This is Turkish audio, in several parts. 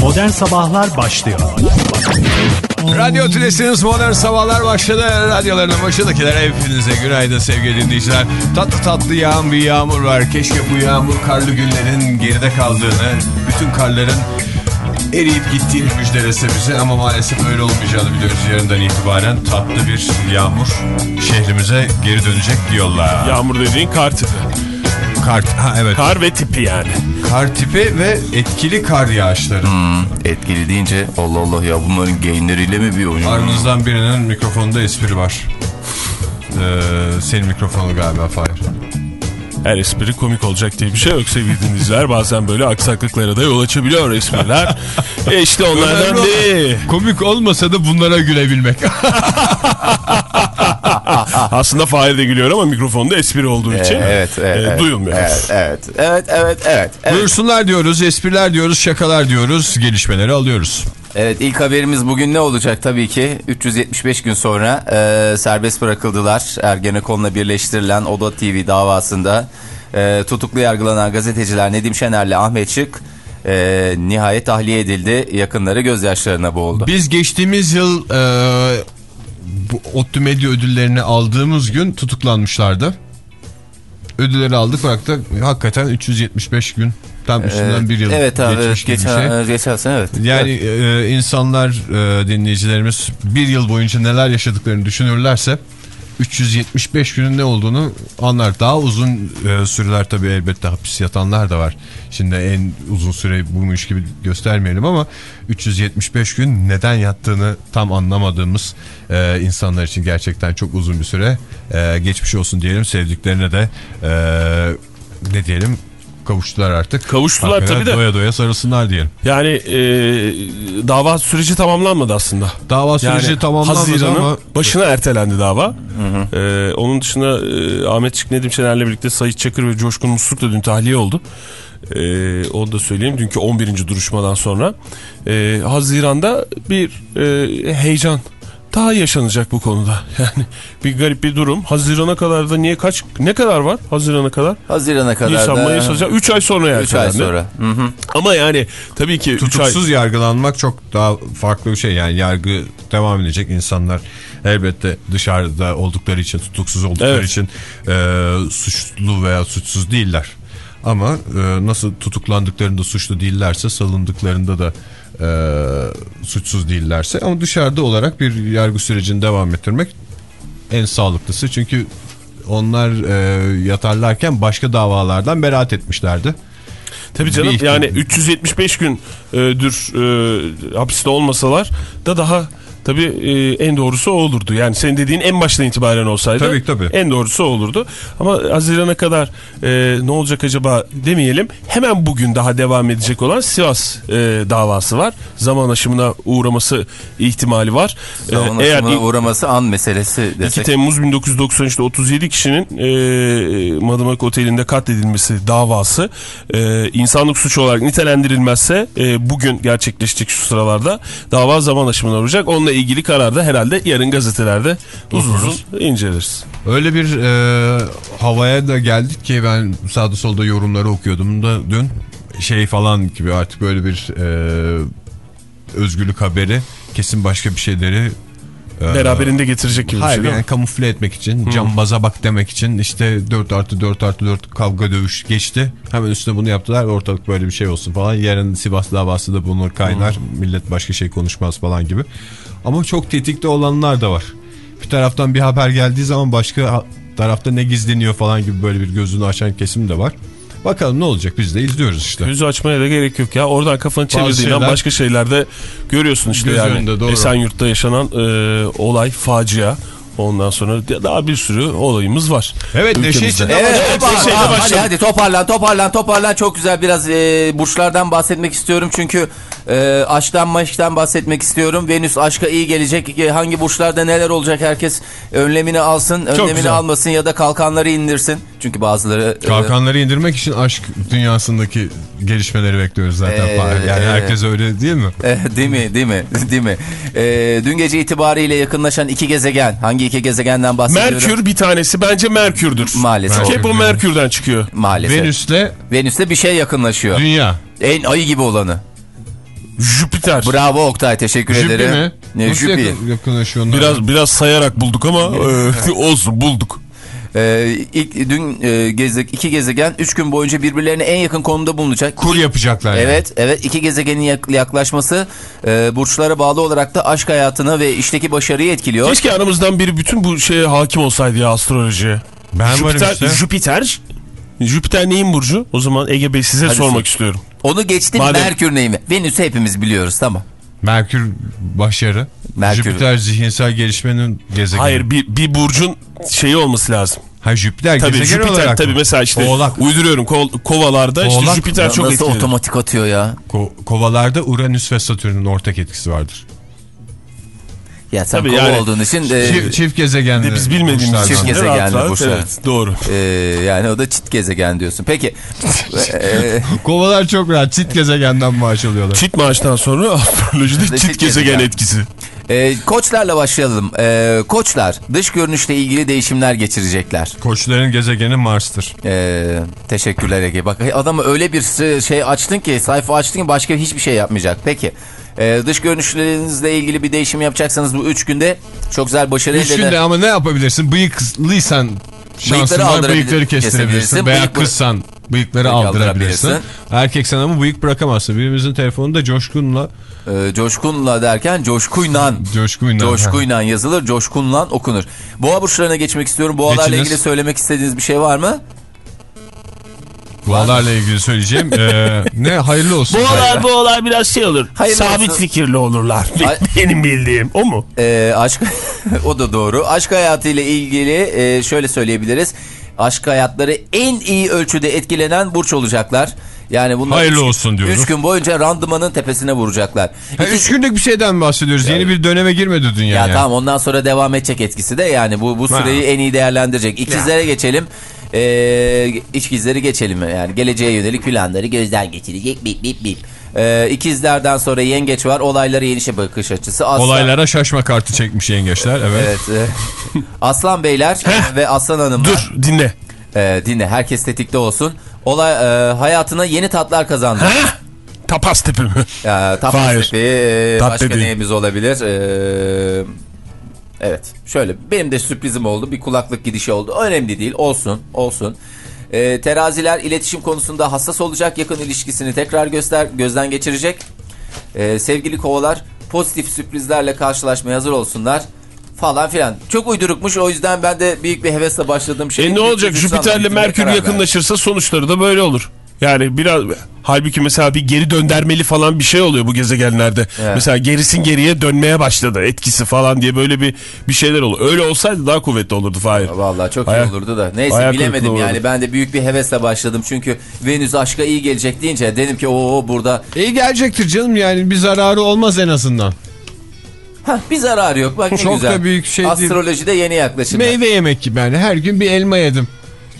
Modern Sabahlar başlıyor. Radyo Tülesi'niz Modern Sabahlar başladı. Radyolarının başındakilere hepinize günaydın sevgili dinleyiciler. Tatlı tatlı yağan bir yağmur var. Keşke bu yağmur karlı günlerin geride kaldığını, bütün karların eriyip gittiğini müjdelese bize ama maalesef öyle olmayacağını biliyoruz yarından itibaren. Tatlı bir yağmur şehrimize geri dönecek diyorlar. Yağmur dediğin kar tipi. Kar, ha evet. Kar ve tipi yani. Kar tipi ve etkili kar yağışları. Etkili deyince Allah Allah ya bunların gainleriyle mi bir oyun? Aranızdan birinin mikrofonunda espri var. Ee, senin mikrofonu galiba Fahir. Her espri komik olacak diye bir şey yok sevgili dinleyiciler. Bazen böyle aksaklıklara da yol açabiliyor espriler. e işte onlardan değil. Komik olmasa da bunlara gülebilmek. Aslında Fahir de gülüyor ama mikrofonda espri olduğu için evet, evet, e, evet, duyulmuyor. Evet, evet, evet, evet, evet. Evet, Buyursunlar diyoruz, espriler diyoruz, şakalar diyoruz, gelişmeleri alıyoruz. evet ilk haberimiz bugün ne olacak tabii ki 375 gün sonra e, serbest bırakıldılar. Ergenekon'la birleştirilen Oda TV davasında e, tutuklu yargılanan gazeteciler Nedim Şener'le Ahmet Şık e, nihayet tahliye edildi. Yakınları gözyaşlarına boğuldu. Biz geçtiğimiz yıl e, bu ODTÜ Medya ödüllerini aldığımız gün tutuklanmışlardı. Ödülleri aldık bıraktık. Hakikaten 375 gün. Tam üstünden bir yıl Evet abi geçmiş evet, gibi bir geçen, şey. geçen sene evet. Yani e, insanlar, e, dinleyicilerimiz bir yıl boyunca neler yaşadıklarını düşünürlerse 375 günün ne olduğunu anlar. Daha uzun e, süreler tabii elbette hapis yatanlar da var. Şimdi en uzun süre buymuş gibi göstermeyelim ama 375 gün neden yattığını tam anlamadığımız e, insanlar için gerçekten çok uzun bir süre. E, geçmiş olsun diyelim sevdiklerine de e, ne diyelim kavuştular artık. Kavuştular Hakikaten tabii de. Doya doya sarılsınlar diyelim. Yani e, dava süreci tamamlanmadı aslında. Dava süreci Yani tamamlanmadı Haziran'ın ama başına ertelendi dava. Ee, onun dışında e, Ahmet Çık Nedim Şener'le birlikte Sayit Çakır ve Coşkun Musluk da dün tahliye oldu. Ee, onu da söyleyeyim. Dünkü 11. duruşmadan sonra. Ee, Haziran'da bir e, heyecan daha yaşanacak bu konuda. Yani bir garip bir durum. Haziran'a kadar da niye kaç ne kadar var Haziran'a kadar? Haziran'a kadar Nisan, da Mayıs, Haziran 3 ay sonra 3 ay sonra. Hı hı. Ama yani tabii ki 3 ay tutuksuz yargılanmak çok daha farklı bir şey. Yani yargı devam edecek insanlar elbette dışarıda oldukları için tutuksuz oldukları Evet. için e, suçlu veya suçsuz değiller. Ama e, nasıl tutuklandıklarında suçlu değillerse salındıklarında da e, suçsuz değillerse ama dışarıda olarak bir yargı sürecini devam ettirmek en sağlıklısı. Çünkü onlar e, yatarlarken başka davalardan beraat etmişlerdi. Tabii canım yani 375 gündür e, hapiste olmasalar da daha tabii e, en doğrusu o olurdu. Yani senin dediğin en baştan itibaren olsaydı Tabii, tabii. en doğrusu o olurdu. Ama Haziran'a kadar e, ne olacak acaba demeyelim. Hemen bugün daha devam edecek olan Sivas e, davası var. Zaman aşımına uğraması ihtimali var. E, Zaman eğer aşımına uğraması an meselesi 2 desek. Temmuz 1993'te 37 kişinin e, Madımak Oteli'nde katledilmesi davası e, insanlık suçu olarak nitelendirilmezse e, bugün gerçekleşecek şu sıralarda dava zaman aşımına uğrayacak. Onunla ilgili karar da herhalde yarın gazetelerde uzun uzun inceleriz. Öyle bir e, havaya da geldik ki ben sağda solda yorumları okuyordum da dün şey falan gibi artık böyle bir e, özgürlük haberi kesin başka bir şeyleri Beraberinde getirecek gibi bir Hayır şey değil yani kamufle etmek için cambaza bak demek için işte 4 artı 4 artı 4 kavga dövüş geçti. Hemen üstüne bunu yaptılar ortalık böyle bir şey olsun falan. Yarın Sivas davası da bunu kaynar. Millet başka şey konuşmaz falan gibi. Ama çok tetikte olanlar da var. Bir taraftan bir haber geldiği zaman başka tarafta ne gizleniyor falan gibi böyle bir gözünü açan kesim de var. Bakalım ne olacak biz de izliyoruz işte. Yüzü açmaya da gerek yok ya. Oradan kafanı çevirdiğinden şeyler- başka şeylerde görüyorsun işte yani. önünde, doğru. Esenyurt'ta yaşanan e, olay, facia. Ondan sonra daha bir sürü olayımız var. Evet neşe Ülkemizde. için. Evet, Evet, toparlan, hadi, hadi toparlan toparlan toparlan. Çok güzel biraz e, burçlardan bahsetmek istiyorum. Çünkü e, aşktan maşktan bahsetmek istiyorum. Venüs aşka iyi gelecek. E, hangi burçlarda neler olacak herkes önlemini alsın önlemini güzel. almasın ya da kalkanları indirsin. Çünkü bazıları e, Kalkanları indirmek için aşk dünyasındaki gelişmeleri bekliyoruz zaten. Ee, yani herkes öyle değil mi? e, değil mi değil mi değil mi E, dün gece itibariyle yakınlaşan iki gezegen hangi iki gezegenden bahsediyorum Merkür bir tanesi bence Merkür'dür. maalesef Hep o Merkür'den çıkıyor. maalesef Venüs'le Venüs'te bir şey yakınlaşıyor dünya. En ayı gibi olanı. Jüpiter. Bravo Oktay teşekkür ederim. mi? Ne, Nasıl Jüpi. yakın, yakınlaşıyor onlar? Biraz biraz sayarak bulduk ama e, olsun bulduk. Ee, ilk dün e, gezek iki gezegen 3 gün boyunca birbirlerine en yakın konumda bulunacak. Kur yapacaklar yani. Evet, evet iki gezegenin yak- yaklaşması e, burçlara bağlı olarak da aşk hayatını ve işteki başarıyı etkiliyor. Keşke aramızdan biri bütün bu şeye hakim olsaydı ya astrolojiye. Ben varım Jüpiter, işte. Jüpiter. Jüpiter neyin burcu? O zaman Ege Bey size Hadi sormak sor. istiyorum. Onu geçtim Madem- Merkür neyimi? Venüs'ü hepimiz biliyoruz tamam. Merkür başarı. Merkür. Jüpiter zihinsel gelişmenin gezegeni. Hayır bir, bir burcun şeyi olması lazım. Ha Jüpiter Tabii gezegen Jüpiter olarak tabii mı? mesela işte Oğlak. uyduruyorum ko- kovalarda işte Oğlak. Jüpiter Ya çok Nasıl etkili. otomatik atıyor ya? Ko- kovalarda Uranüs ve Satürn'ün ortak etkisi vardır. Ya sen Tabii kova yani- olduğun için e, Çift, çift gezegenli. Biz bilmediğimiz. Çift rahat, burçlar. Evet doğru. e, yani o da çift gezegen diyorsun. Peki. e, Kovalar çok rahat. Çift gezegenden maaş alıyorlar. Çift maaştan sonra astrolojide Çift çift gezegen gezegen. etkisi. e, koçlarla başlayalım. E, koçlar dış görünüşle ilgili değişimler geçirecekler. Koçların gezegeni Mars'tır. Ee, teşekkürler Ege. Bak adamı öyle bir şey açtın ki sayfa açtın ki başka hiçbir şey yapmayacak. Peki ee, dış görünüşlerinizle ilgili bir değişim yapacaksanız bu 3 günde çok güzel başarı Üç elde günde eder. ama ne yapabilirsin? Bıyıklıysan şansın var bıyıkları kestirebilirsin. Veya Bıyık- kızsan bıyıkları Bıyık aldırabilirsin. aldırabilirsin. Erkeksen ama bıyık bırakamazsın. Birimizin telefonu da Coşkun'la Ee, coşkunla derken coşkuyla. Coşkun'la. Coşkuyla yazılır, coşkunla okunur. Boğa burçlarına geçmek istiyorum. Boğalarla Geçiniz. ilgili söylemek istediğiniz bir şey var mı? Boğalarla ilgili söyleyeceğim. Ee, ne hayırlı olsun. Boğalar boğalar biraz şey olur. Hayırlı sabit olsun. fikirli olurlar. Benim bildiğim o mu? Ee, aşk o da doğru. Aşk hayatıyla ilgili e, şöyle söyleyebiliriz. Aşk hayatları en iyi ölçüde etkilenen burç olacaklar. Yani bunlar Hayırlı üç- olsun diyoruz. Üç gün boyunca randımanın tepesine vuracaklar. Ha, İki- üç günlük bir şeyden bahsediyoruz. Yeni bir döneme girmedi dünya ya yani. tamam ondan sonra devam edecek etkisi de yani bu bu süreyi en iyi değerlendirecek. İkizlere geçelim. Ee, ikizleri geçelim yani geleceğe yönelik planları gözden geçirecek bip bip bip. Ee, ikizlerden sonra yengeç var olaylara yenişe bakış açısı. Aslan, Olaylara şaşma kartı çekmiş yengeçler. Evet. Evet. e, Aslan Beyler ve Aslan Hanımlar. Dur dinle. E, dinle herkes tetikte olsun. Olay e, hayatına yeni tatlar kazandı. Ha? Tapas tipi mi? E, Tatlı Hayır. tipi, e, başka neyimiz olabilir? E, evet şöyle benim de sürprizim oldu. Bir kulaklık gidişi oldu. Önemli değil olsun olsun. E, teraziler iletişim konusunda hassas olacak. Yakın ilişkisini tekrar göster gözden geçirecek. E, sevgili kovalar pozitif sürprizlerle karşılaşmaya hazır olsunlar falan filan. Çok uydurukmuş o yüzden ben de büyük bir hevesle başladığım şey. E ne olacak Jüpiter'le Merkür yakınlaşırsa sonuçları da böyle olur. Yani biraz halbuki mesela bir geri döndermeli falan bir şey oluyor bu gezegenlerde. Evet. Mesela gerisin geriye dönmeye başladı etkisi falan diye böyle bir bir şeyler oluyor. Öyle olsaydı daha kuvvetli olurdu Fahir. Vallahi çok Ayak- iyi olurdu da. Neyse ayak bilemedim yani. olurdu. Ben de büyük bir hevesle başladım. Çünkü Venüs aşka iyi gelecek deyince dedim ki o burada İyi gelecektir canım yani bir zararı olmaz en azından. Hah, bir zararı yok. Bak ne Çok güzel. da büyük şey değil. Astrolojide yeni yaklaşım. Meyve yemek gibi yani her gün bir elma yedim.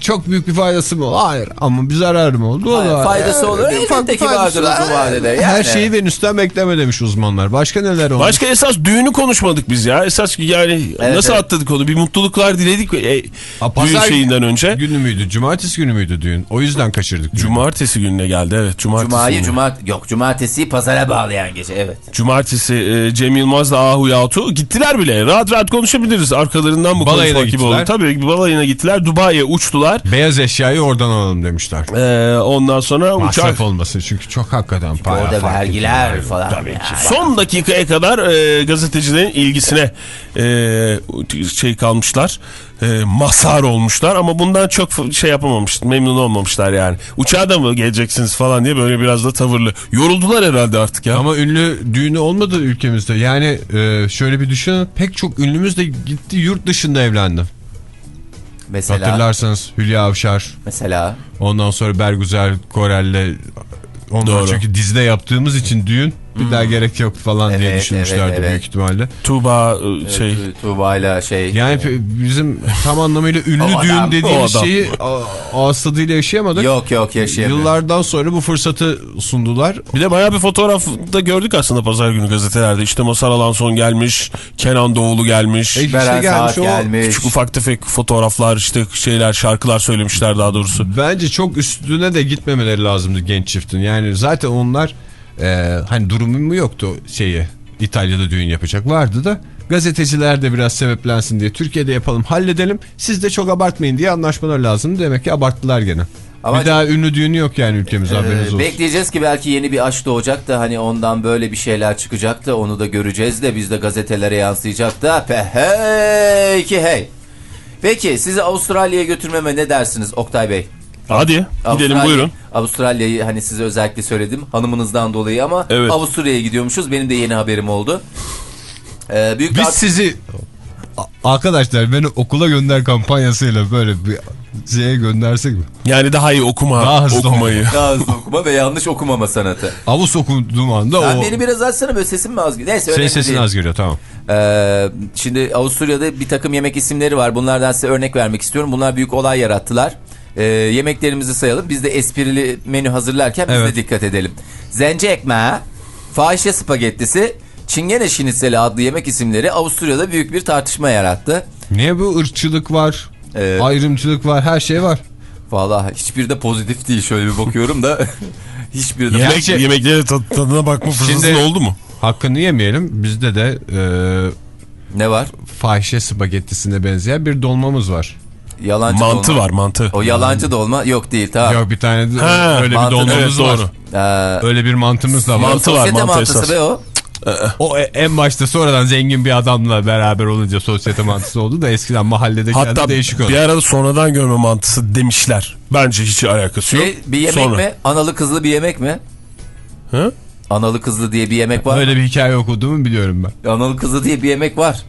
Çok büyük bir faydası mı oldu? Hayır ama bir zararı mı oldu? O Hayır, faydası olur. bir Elbette ki vardır faydası uzun vadede. Yani. Her şeyi Venüs'ten bekleme demiş uzmanlar. Başka neler olmuş? Başka esas düğünü konuşmadık biz ya. Esas yani nasıl evet. atladık onu? Bir mutluluklar diledik e, Ha, düğün şeyinden önce. günü müydü? Cumartesi günü müydü düğün? O yüzden kaçırdık. düğünü. Cumartesi gününe geldi evet. Cumartesi Cuma'yı cuma yok cumartesiyi pazara bağlayan gece evet. Cumartesi e, Cem Yılmaz'la Ahu Yatu gittiler bile. Rahat rahat konuşabiliriz. Arkalarından bu Balayına konuşmak gibi gittiler. oldu. Tabii balayına gittiler. Dubai'ye uçtular. Beyaz eşyayı oradan alalım demişler. E, ondan sonra uçak Masraf olmasın çünkü çok hakikaten para Orada vergiler falan. Tabii Ya. ki. son dakikaya kadar e, gazetecilerin ilgisine e, şey kalmışlar. E, mazhar olmuşlar ama bundan çok şey yapamamış, memnun olmamışlar yani. Uçağa da mı geleceksiniz falan diye böyle biraz da tavırlı. Yoruldular herhalde artık ya. Ama ünlü düğünü olmadı ülkemizde. Yani e, şöyle bir düşünün pek çok ünlümüz de gitti yurt dışında evlendi. Mesela Hatırlarsanız Hülya Avşar, mesela ondan sonra Bergüzel Korel'le onlar Doğru. çünkü dizide yaptığımız için düğün Bir daha gerek yok falan diye Evet, düşünmüşlerdi evet, evet. büyük ihtimalle. Tuğba e, şey Tu- Tuğba'yla şey. Yani pe- bizim tam anlamıyla ünlü düğün dediğimiz şeyi ağız tadıyla yaşayamadık. Yok yok yaşayamıyor. Yıllardan sonra bu fırsatı sundular. Bir de bayağı bir fotoğrafta gördük aslında pazar günü gazetelerde. İşte Masar Alanson gelmiş, Kenan Doğulu gelmiş. E, işte Beren gelmiş Saat gelmiş. Küçük ufak tefek fotoğraflar işte şeyler şarkılar söylemişler daha doğrusu. Bence çok üstüne de gitmemeleri lazımdı genç çiftin. Yani zaten onlar e, hani durumu mu yoktu şeyi İtalya'da düğün yapacak vardı da gazeteciler de biraz sebeplensin diye Türkiye'de yapalım halledelim siz de çok abartmayın diye anlaşmalar lazım. Demek ki abarttılar gene. Ama- bir daha ünlü düğünü yok yani ülkemizde Ee, haberiniz olsun. bekleyeceğiz ki belki yeni bir aşk doğacak da hani ondan böyle bir şeyler çıkacak da onu da göreceğiz de biz de gazetelere yansıyacak da hey ki hey. Peki sizi Avustralya'ya götürmeme ne dersiniz Oktay Bey? Hadi gidelim Avustralya- buyurun. Avustralya'yı hani size özellikle söyledim hanımınızdan dolayı ama Evet. Avusturya'ya gidiyormuşuz. Benim de yeni haberim oldu. Ee, büyük Biz sizi arkadaşlar beni okula gönder kampanyasıyla böyle bir şeye göndersek mi? Yani daha iyi okuma Daha hızlı okumayı. Daha hızlı okuma ve yanlış okumama sanatı. Avus okuduğum anda Sen o... beni biraz açsana böyle sesim mi az geliyor? Neyse Senin sesin değil. az geliyor tamam. Ee, şimdi Avusturya'da bir takım yemek isimleri var. Bunlardan size örnek vermek istiyorum. Bunlar büyük olay yarattılar. Ee, yemeklerimizi sayalım. Biz de esprili menü hazırlarken biz Evet. de dikkat edelim. Zence ekmeği, fahişe spagettisi, çingene şinitseli adlı yemek isimleri Avusturya'da büyük bir tartışma yarattı. Niye bu ırkçılık var, Ee, ayrımcılık var, her şey var. Vallahi hiçbir de pozitif değil. Şöyle bir bakıyorum da hiçbir de Yemek, Gerçi- yemeklere tad- tadına bakma fırsatın Şimdi- oldu mu? Hakkını yemeyelim. Bizde de e, ne var? fahişe spagettisine benzeyen bir dolmamız var. Yalancı Mantı dolma. var mantı. O yalancı dolma yok değil tamam. Yok bir tane de Ha, öyle bir dolmamız evet, var. doğru. Ee, Öyle bir mantımız da var. Mantı var, sosyete mantı mantısı esas. be o. O e- en başta sonradan zengin bir adamla beraber olunca sosyete mantısı oldu da eskiden mahallede Hatta değişik oldu. bir arada sonradan görme mantısı demişler. Bence hiç alakası yok. Şey, bir yemek Sonra. mi? Analı kızlı bir yemek mi? Hı? Analı kızlı diye bir yemek var. Öyle bir hikaye okuduğumu biliyorum ben. Analı kızlı diye bir yemek var.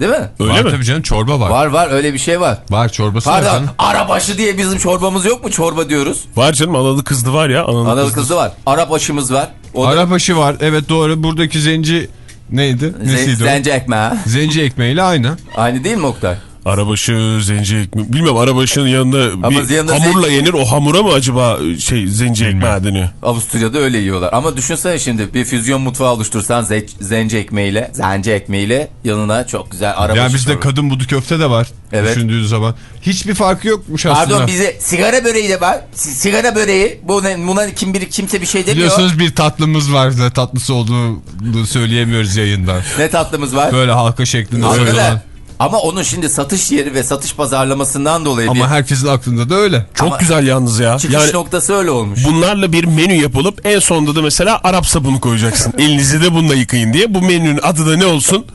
Değil mi? Öyle var mi? tabii canım çorba var. Var var öyle bir şey var. Var çorbası var Pardon canım. arabaşı diye bizim çorbamız yok mu? Çorba diyoruz. Var canım analı kızlı var ya. Analı, Analı kızlı. kızlı var. Arap aşımız var. O da Arabaşı var. Evet doğru. Buradaki zenci neydi? zen- Nesiydi o? zence ekmeği. Zenci ekmeğiyle aynı. Aynı değil mi Oktay? Arabaşı, zenci ekmeği. Bilmem arabaşının yanında Ama bir yanında hamurla zen- yenir. O hamura mı acaba şey zenci ekmeği deniyor? Avusturya'da öyle yiyorlar. Ama düşünsene şimdi bir füzyon mutfağı oluştursan ze- zence ekmeğiyle, zence ekmeğiyle yanına çok güzel arabaşı Yani bizde kadın budu köfte de var. Evet. Düşündüğün zaman. Hiçbir farkı yokmuş aslında. Pardon bize sigara böreği de var. Si- sigara böreği. Bu ne, buna kim bir kimse bir şey demiyor. Biliyorsunuz bir tatlımız var da tatlısı olduğunu söyleyemiyoruz yayından. Ne tatlımız var? Böyle halka şeklinde mı? Ama onun şimdi satış yeri ve satış pazarlamasından dolayı Ama bir herkesin aklında da öyle. Çok Ama- güzel yalnız ya. çıkış Yani noktası öyle olmuş. bunlarla bir menü yapılıp en sonunda da mesela Arap sabunu koyacaksın. Elinizi de bununla yıkayın diye. Bu menünün adı da ne olsun?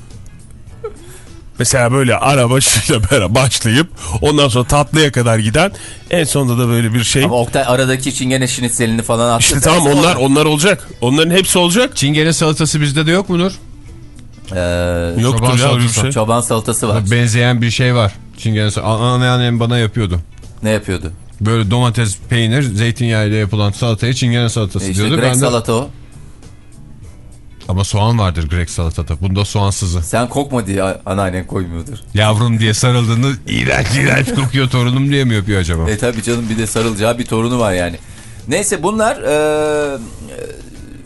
Mesela böyle arabaşıyla beraber başlayıp ondan sonra tatlıya kadar giden en sonunda da böyle bir şey. Ama Oktay aradaki çingene şinitselini falan attı. İşte tamam onlar onlar olacak. Onların hepsi olacak. Çingene salatası bizde de yok mudur? Ee, Yoktur çoban ya öyle bir şey. çoban salatası var. Benzeyen bir şey var. Çingene salatası. Anneannem bana yapıyordu. Ne yapıyordu? Böyle domates, peynir, zeytinyağı ile yapılan salataya çingene salatası E işte diyordu. Grek Ben de... salata o. Ama soğan vardır Grek salatada. Bunda soğansızı. Sen kokma diye anneannen koymuyordur. Yavrum diye sarıldığında iğrenç iğrenç kokuyor torunum diye mi yapıyor acaba? E tabi canım bir de sarılacağı bir torunu var yani. Neyse bunlar e,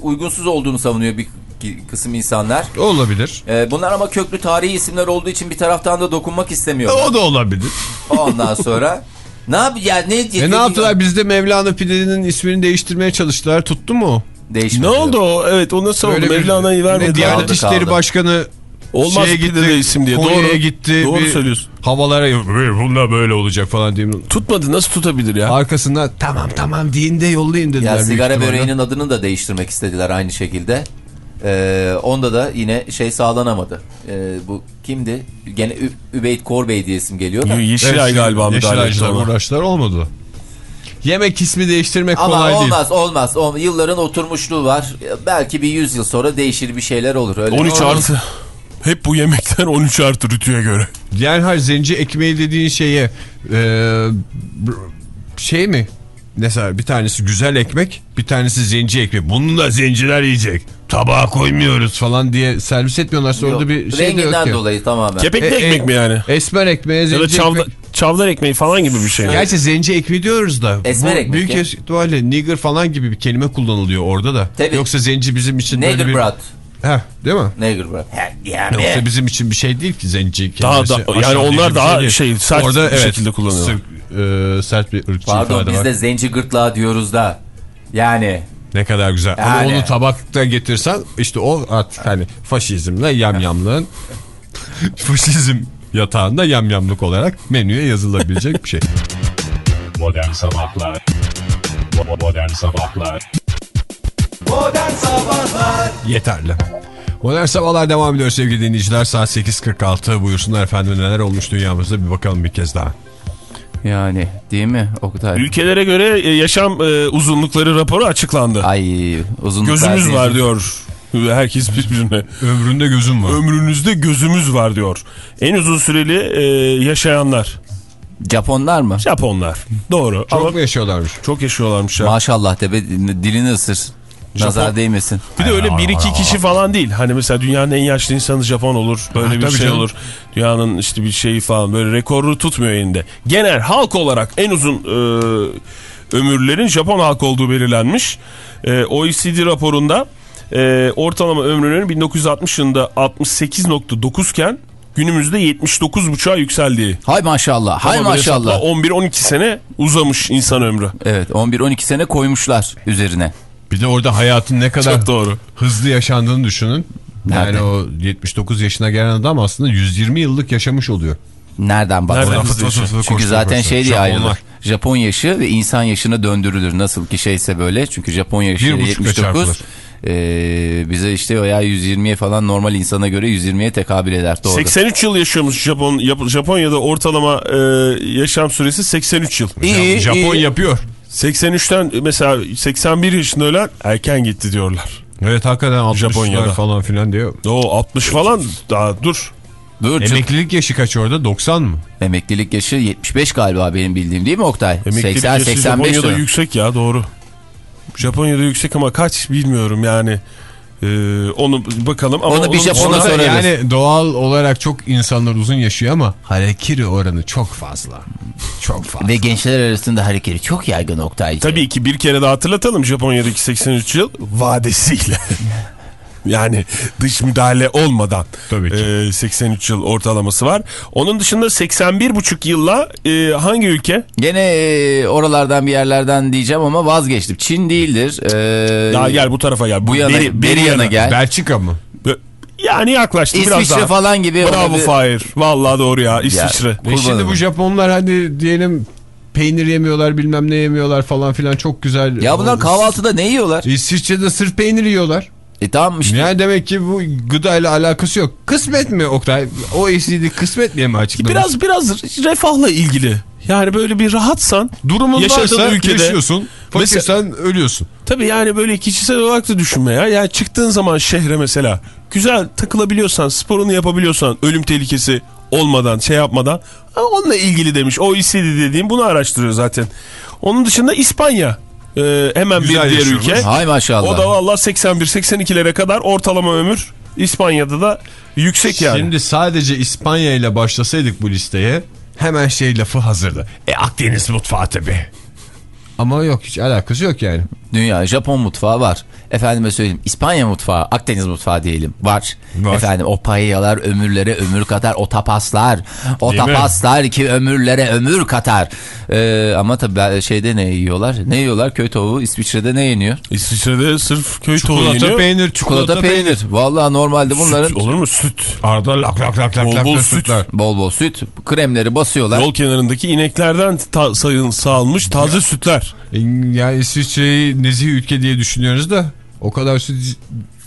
uygunsuz olduğunu savunuyor bir ki- kısım insanlar. Olabilir. E, bunlar ama köklü tarihi isimler olduğu için bir taraftan da dokunmak istemiyorlar. O da olabilir. Ondan sonra ne yap ya ne E ne yaptılar? Bizde Mevlana Pide'nin ismini değiştirmeye çalıştılar. Tuttu mu? o? Değişmedi. Ne oldu o? Evet o nasıl oldu? Böyle Mevlana'yı vermedi. Diyanet Kaldı, İşleri kaldı. Başkanı Olmaz şeye bir de isim diye. Konya'ya Doğru. gitti. Doğru bir söylüyorsun. Havalara bunlar böyle olacak falan diyeyim. Tutmadı nasıl tutabilir ya? Arkasından tamam tamam deyin de yollayın dediler. Ya sigara böreğinin adını da değiştirmek istediler aynı şekilde. Ee, onda da yine şey sağlanamadı. Ee, bu kimdi? Gene Ü- Übeyt Korbey diye isim geliyor da. Yeşilay Evet, galiba Yeşilaycılar ona. uğraştılar olmadı. Yemek ismi değiştirmek Ama kolay değil. olmaz olmaz. O, yılların oturmuşluğu var. Belki bir 100 yıl sonra değişir bir şeyler olur. Öyle 13 Olmaz. artı. Hep bu yemekler 13 artı rütüye göre. Yani hayır zenci ekmeği dediğin şeye e, şey mi? Mesela bir tanesi güzel ekmek bir tanesi zenci ekmek. Bunu da zenciler yiyecek. Tabağa koymuyoruz falan diye servis etmiyorlarsa orada bir şey de yok Renginden dolayı tamamen. Kepekli E, e, ekmek mi yani? Esmer ekmeğe Ya da zenci çavda, ekmek. çavdar ekmeği falan gibi bir şey. Gerçi zenci ekmeği diyoruz da. Esmer ekmek Büyük ihtimalle nigger falan gibi bir kelime kullanılıyor orada da. Tabii. Yoksa zenci bizim için böyle Neger bir... brat. Heh, değil mi? Neger brat. Yani. Yoksa bizim için bir şey değil ki zenci Daha kelimesi. da- yani onlar bir daha değil. şey, sert Orada, bir evet, şekilde kullanıyorlar. sır- e, sert bir ırkçı Pardon ifade biz var. de zenci gırtlağı diyoruz da. Yani. Ne kadar güzel. Ama Yani. onu tabakta getirsen işte o artık hani faşizmle yamyamlığın faşizm yatağında yamyamlık olarak menüye yazılabilecek bir şey. Modern Sabahlar Bo- Modern Sabahlar Yeterli. Modern Sabahlar devam ediyor sevgili dinleyiciler. Saat 8.46 buyursunlar efendim neler olmuş dünyamızda bir bakalım bir kez daha. Yani değil mi Oktay? Ülkelere göre e, yaşam e, uzunlukları raporu açıklandı. Ay uzun Gözümüz var diyor. Herkes birbirine. Ömründe gözüm var. Ömrünüzde gözümüz var diyor. En uzun süreli e, yaşayanlar. Japonlar mı? Japonlar. Doğru. Çok Ama mu yaşıyorlarmış? çok yaşıyorlarmış ya. Maşallah de be, dilini ısır. Nazar Japon- değmesin. Bir de öyle bir iki kişi falan değil. Hani mesela dünyanın en yaşlı insanı Japon olur. Böyle Ha, bir şey canım. olur. Dünyanın işte bir şeyi falan böyle rekoru tutmuyor elinde. Genel halk olarak en uzun e, ömürlerin Japon halk olduğu belirlenmiş. E, OECD raporunda e, ortalama ömrünün 1960 yılında 68.9 iken günümüzde 79.5'a yükseldiği. Hay maşallah. Hay Ama maşallah. hesapla 11-12 sene uzamış insan ömrü. Evet 11-12 sene koymuşlar üzerine. Bir de orada hayatın ne kadar Çok doğru. hızlı yaşandığını düşünün. Nerede? Yani o 79 yaşına gelen adam aslında 120 yıllık yaşamış oluyor. Nereden fıt Çünkü zaten koştura. şey diye ayrılır. Japon yaşı ve insan yaşına döndürülür. Nasıl ki şeyse böyle. Çünkü Japon yaşı Bir buçukla 79. çarpılır. Ee, bize işte o ya 120'ye falan normal insana göre 120'ye tekabül eder. Doğru. 83 yıl yaşıyormuş Japon Japonya'da ortalama e, yaşam süresi 83 yıl. İyi, Japon iyi. yapıyor. 83'ten mesela 81 yaşında ölen erken gitti diyorlar. Evet hakikaten 60 Japonya'da. falan filan diyor. O 60 falan daha dur. Dur çok- Emeklilik yaşı kaç orada? 90 mı? Emeklilik yaşı 75 galiba benim bildiğim değil mi Oktay? Emeklilik 80 yaşı 85 Japonya'da diyor. yüksek ya doğru. Japonya'da yüksek ama kaç bilmiyorum yani. Ee, onu bakalım ama Onu bir Japon'a sorarız. Yani doğal olarak çok insanlar uzun yaşıyor ama harekiri oranı çok fazla. Çok fazla. Ve gençler arasında hareketi çok yaygın Oktay. Tabii ki bir kere de hatırlatalım Japonya'daki 83 yıl vadesiyle. yani dış müdahale olmadan Tabii ki. e, 83 yıl ortalaması var. Onun dışında 81,5 yılla e, hangi ülke? Gene e, oralardan bir yerlerden diyeceğim ama vazgeçtim. Çin değildir. Ee, Daha gel bu tarafa gel. bu yana, Beri- beri, yana gel. Belçika mı? Yani yaklaştı biraz İsviçre daha. falan gibi. Bravo bir- Fahir. Vallahi doğru ya İsviçre. Ya, E şimdi bu. Japonlar hani diyelim peynir yemiyorlar bilmem ne yemiyorlar falan filan çok güzel. Ya bunlar kahvaltıda ne yiyorlar? İsviçre'de sırf peynir yiyorlar. E tamam işte. Yani demek ki bu gıdayla alakası yok. Kısmet mi Oktay? O OECD kısmet diye mi açıklamış? Biraz biraz refahla ilgili. Yani böyle bir rahatsan durumun yaşadığın varsa ülkede yaşıyorsun. Fakirsen ölüyorsun. Tabii yani böyle kişisel olarak da düşünme ya. Yani çıktığın zaman şehre mesela güzel takılabiliyorsan, sporunu yapabiliyorsan, ölüm tehlikesi olmadan, şey yapmadan onunla ilgili demiş. OECD dediğim bunu araştırıyor zaten. Onun dışında İspanya e, hemen Güzel bir diğer ülke. Hay maşallah. O da valla 81-82'lere kadar ortalama ömür İspanya'da da yüksek yani. Şimdi sadece İspanya ile başlasaydık bu listeye hemen şey lafı hazırdı. E Akdeniz mutfağı tabii. Ama yok hiç alakası yok yani. Dünya Japon mutfağı var. Efendime söyleyeyim İspanya mutfağı, Akdeniz mutfağı diyelim. Var. Var. Efendim o payalar ömürlere ömür katar. O tapaslar. O Değil mi? tapaslar ki ömürlere ömür katar. Ee, ama tabii şeyde ne yiyorlar? Ne yiyorlar? Köy tavuğu. İsviçre'de ne yeniyor? İsviçre'de sırf köy tavuğu Çikolata yeniyor. peynir, Çikolata, çikolata, peynir. Vallahi normalde bunların Süt, olur mu süt? Arada lak lak lak lak Bol lak bol lak süt. sütler. bol bol süt. Kremleri basıyorlar. Yol kenarındaki ineklerden ta sayın sağılmış taze sütler. E, Yani İsviçre'yi nezih ülke diye düşünüyoruz da o kadar süt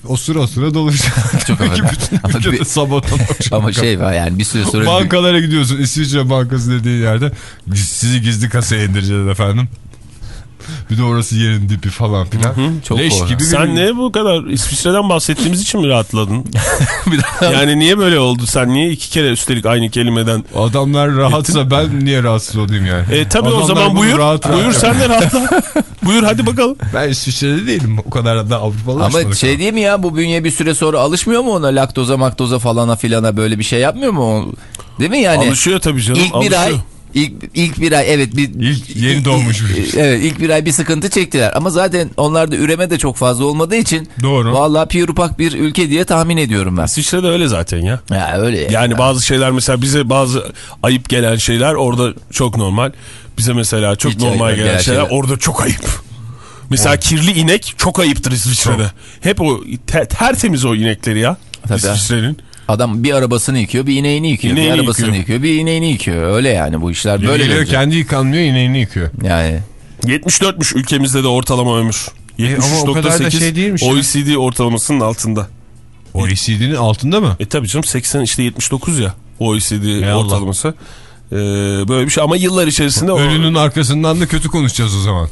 o sıra o sıra dolaşıyor. Çok Demek ki affedersin. bütün ülkede Bir- sabahtan akşama Ama şey var yani bir süre sonra... Bankalara gidiyorsun İsviçre Bankası dediği yerde sizi gizli kasaya indireceğiz efendim. Bir de orası yerin dibi falan filan. Çok Leş gibi bir Sen niye bu kadar İsviçre'den bahsettiğimiz için mi rahatladın? yani niye böyle oldu? Sen niye iki kere üstelik aynı kelimeden? Adamlar rahatsa ben niye rahatsız olayım yani? E tabi o zaman buyur. rahat rahat buyur sen de rahatla. buyur hadi bakalım. Ben İsviçre'de değilim. O kadar da Avrupalı Ama şey değil mi ya bu bünye bir süre sonra alışmıyor mu ona laktoza maktoza falana filana böyle bir şey yapmıyor mu? o? Değil mi yani? alışıyor tabii canım. İlk bir alışıyor. ay ilk, ilk bir ay evet bir İlk yeni doğmuş bir Evet ilk bir ay bir sıkıntı çektiler ama zaten onlarda üreme de çok fazla olmadığı için Doğru. vallahi pirupak bir ülke diye tahmin ediyorum ben. İsviçre'de öyle zaten ya. Ya öyle ya. Yani bazı şeyler mesela bize bazı ayıp gelen şeyler orada çok normal. Bize mesela çok Hiç normal gelen gelen şeyler, orada çok ayıp. Mesela kirli inek çok ayıptır İsviçre'de. Hep o te- tertemiz o inekleri ya. İsviçre'nin. Adam bir arabasını yıkıyor, bir ineğini yıkıyor, İneğini bir arabasını yıkıyor. yıkıyor, bir ineğini yıkıyor. Öyle yani bu işler böyle. Geliyor olacak. kendi yıkanmıyor ineğini yıkıyor. Yani 74'müş ülkemizde de ortalama ömür. E, ama o kadar da 73.8 şey değilmiş ya. OECD ortalamasının altında. OECD'nin altında mı? E tabii canım 80 işte 79 ya OECD Ey Allah. Ee, böyle bir şey ama yıllar içerisinde o- Ölünün arkasından da kötü konuşacağız o zaman.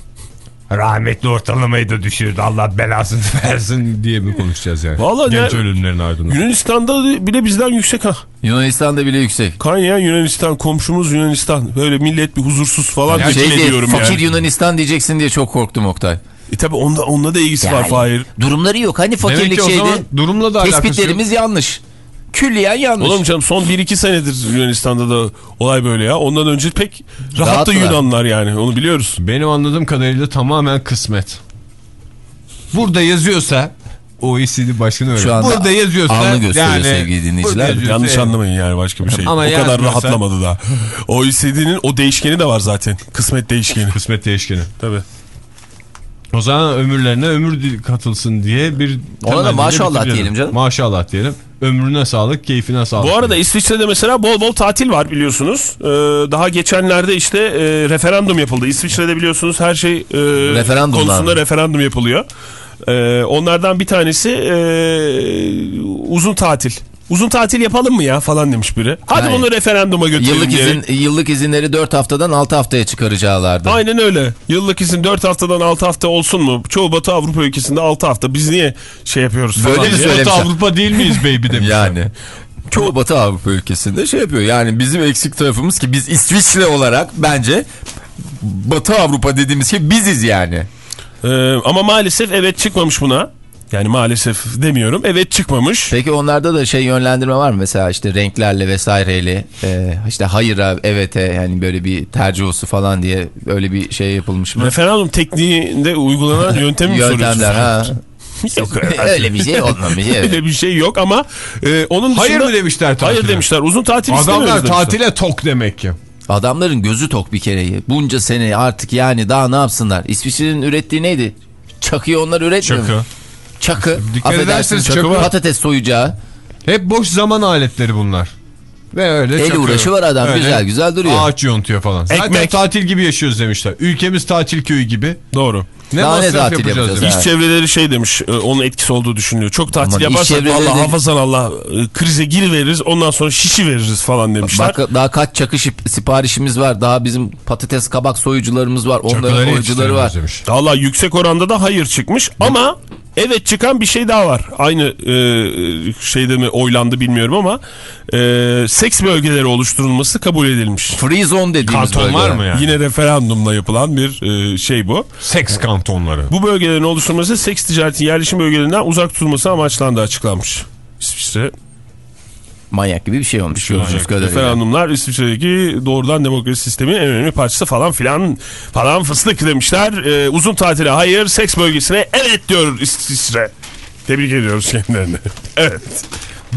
Rahmetli ortalamayı da düşürdü Allah belasını versin diye mi konuşacağız yani? Vallahi Genç ne- ölümlerin ardından. Yunanistan'da bile bizden yüksek ha. Yunanistan'da bile yüksek. Kaynayan Yunanistan komşumuz Yunanistan. Böyle millet bir huzursuz falan Ya şey diye, ediyorum fakir yani. Yunanistan diyeceksin diye çok korktum Oktay. E tabi onunla, onunla da ilgisi var Fahir. Durumları yok. Hani Demek fakirlik ki o şeydi. zaman durumla da alakası yok. Tespitlerimiz yanlış. Külliyen yanlış. Oğlum canım son 1-2 senedir Yunanistan'da da olay böyle ya. Ondan önce pek rahattı Rahattılar. Yunanlar yani onu biliyoruz. Benim anladığım kadarıyla tamamen kısmet. Burada yazıyorsa OECD başkanı öyle. Şu anda burada yazıyorsa alnı gösteriyor sevgili burada dinleyiciler. yazıyorsa- Yanlış anlamayın yani başka bir şey. Ama o kadar rahatlamadı da. OECD'nin o değişkeni de var zaten. Kısmet değişkeni. Kısmet değişkeni. Tabii. O zaman ömürlerine ömür katılsın diye bir Ona da maşallah bitirelim. diyelim canım. Maşallah diyelim. Ömrüne sağlık, keyfine sağlık. Bu arada diyelim. İsviçre'de mesela bol bol tatil var biliyorsunuz. Ee, daha geçenlerde işte e, referandum yapıldı. İsviçre'de biliyorsunuz her şey e, konusunda referandum yapılıyor. Ee, onlardan bir tanesi e, uzun tatil. Uzun tatil yapalım mı ya falan demiş biri. Hadi Hayır. bunu referanduma götürelim Yıllık diyerek. izin yıllık izinleri 4 haftadan 6 haftaya çıkaracaklardı. Aynen öyle. Yıllık izin 4 haftadan 6 hafta olsun mu? Çoğu Batı Avrupa ülkesinde 6 hafta. Biz niye şey yapıyoruz falan Böyle mi diye. söylemişler? Batı Avrupa değil miyiz baby demişler. Yani çoğu Batı Avrupa ülkesinde şey yapıyor. Yani bizim eksik tarafımız ki biz İsviçre olarak bence Batı Avrupa dediğimiz şey biziz yani. Ee, ama maalesef evet çıkmamış buna. Yani maalesef demiyorum. Evet çıkmamış. Peki onlarda da şey yönlendirme var mı? Mesela işte renklerle vesaireyle e, işte hayıra evete yani böyle bir tercih olsun falan diye öyle bir şey yapılmış mı? Referandum tekniğinde uygulanan yöntemi mi soruyorsun? Yöntemler ha. Yok öyle bir şey olmamış. Evet. Öyle bir şey yok ama e, onun dışında... Hayır mı demişler tatile? Hayır demişler. Uzun tatil istemiyoruz Adamlar demişler. tatile tok demek ki. Adamların gözü tok bir kereyi. Bunca sene artık yani daha ne yapsınlar? İsviçre'nin ürettiği neydi? Çakıyı onlar üretmiyor mu? Çakı. Çakı. Dikkat ederseniz çakı var. Patates soyacağı. Hep boş zaman aletleri bunlar. Ve öyle El çakıyor. uğraşı var adam, güzel güzel duruyor. Ağaç yontuyor falan. Zaten Ekmek. tatil gibi yaşıyoruz demişler. Ülkemiz tatil köyü gibi. Doğru. Ne Daha ne tatil yapacağız, yapacağız ha? İş çevreleri şey demiş, e, onun etkisi olduğu düşünülüyor. Çok tatil Aman yaparsak çevreleri vallahi de- hafazan Allah e, krize giriveririz ondan sonra şişi veririz falan demişler. Bak daha kaç çakı siparişimiz var. Daha bizim patates kabak soyucularımız var. Onların Çakıları soyucuları var. demiş. Valla yüksek oranda da hayır çıkmış ama evet çıkan bir şey daha var. Aynı e, şeyde mi oylandı bilmiyorum ama e, seks bölgeleri oluşturulması kabul edilmiş. Free zone dediğimiz Kanton bölge. var mı yani? Yine referandumla yapılan bir e, şey bu. Seks kantonları. Bu bölgelerin oluşturulması seks ticareti yerleşim bölgelerinden uzak tutulması amaçlandığı açıklanmış. İsviçre Manyak gibi bir şey olmuş. gördüğünüz olacak. kadarıyla. Referandumlar İsviçre'deki doğrudan demokrasi sistemin en önemli parçası falan filan falan fıstık demişler. Ee, uzun tatile hayır, seks bölgesine evet diyor İsviçre. Tebrik ediyoruz kendilerini. evet.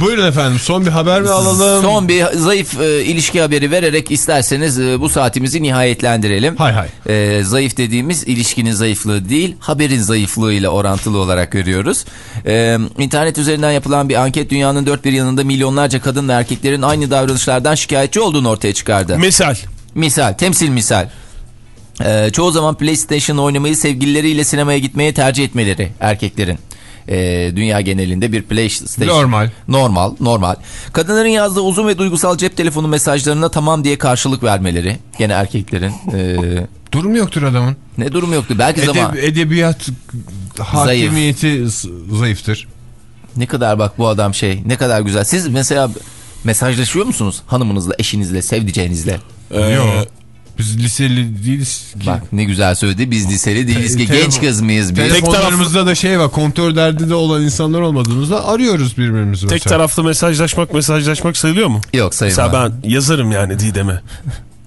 Buyurun efendim son bir haber mi alalım? Son bir zayıf e, ilişki haberi vererek isterseniz e, bu saatimizi nihayetlendirelim. Hay hay. E, zayıf dediğimiz ilişkinin zayıflığı değil, haberin zayıflığıyla orantılı olarak görüyoruz. E, internet üzerinden yapılan bir anket dünyanın dört bir yanında milyonlarca kadın ve erkeklerin aynı davranışlardan şikayetçi olduğunu ortaya çıkardı. Misal. Misal, temsil misal. Ee, çoğu zaman PlayStation oynamayı sevgilileriyle sinemaya gitmeye tercih etmeleri erkeklerin. E, dünya genelinde bir PlayStation. Normal. Normal, normal. Kadınların yazdığı uzun ve duygusal cep telefonu mesajlarına tamam diye karşılık vermeleri. Gene erkeklerin. e, Durum yoktur adamın. ne durum yoktu. Belki zaman. Edeb- edebiyat hakimiyeti z- zayıftır. Ne kadar bak bu adam şey. Ne kadar güzel. Siz mesela mesajlaşıyor musunuz hanımınızla, eşinizle, sevdiceğinizle? Ee, Yok. Biz liseli değiliz ki. Bak ne güzel söyledi. Biz liseli değiliz ki. Genç kız mıyız biz? Telefonlarımızda da şey var kontör derdi de olan insanlar olmadığımızda arıyoruz birbirimizi Tek mesela. taraflı mesajlaşmak mesajlaşmak sayılıyor mu? Yok sayılmaz. Mesela ben yazarım yani Didem'e.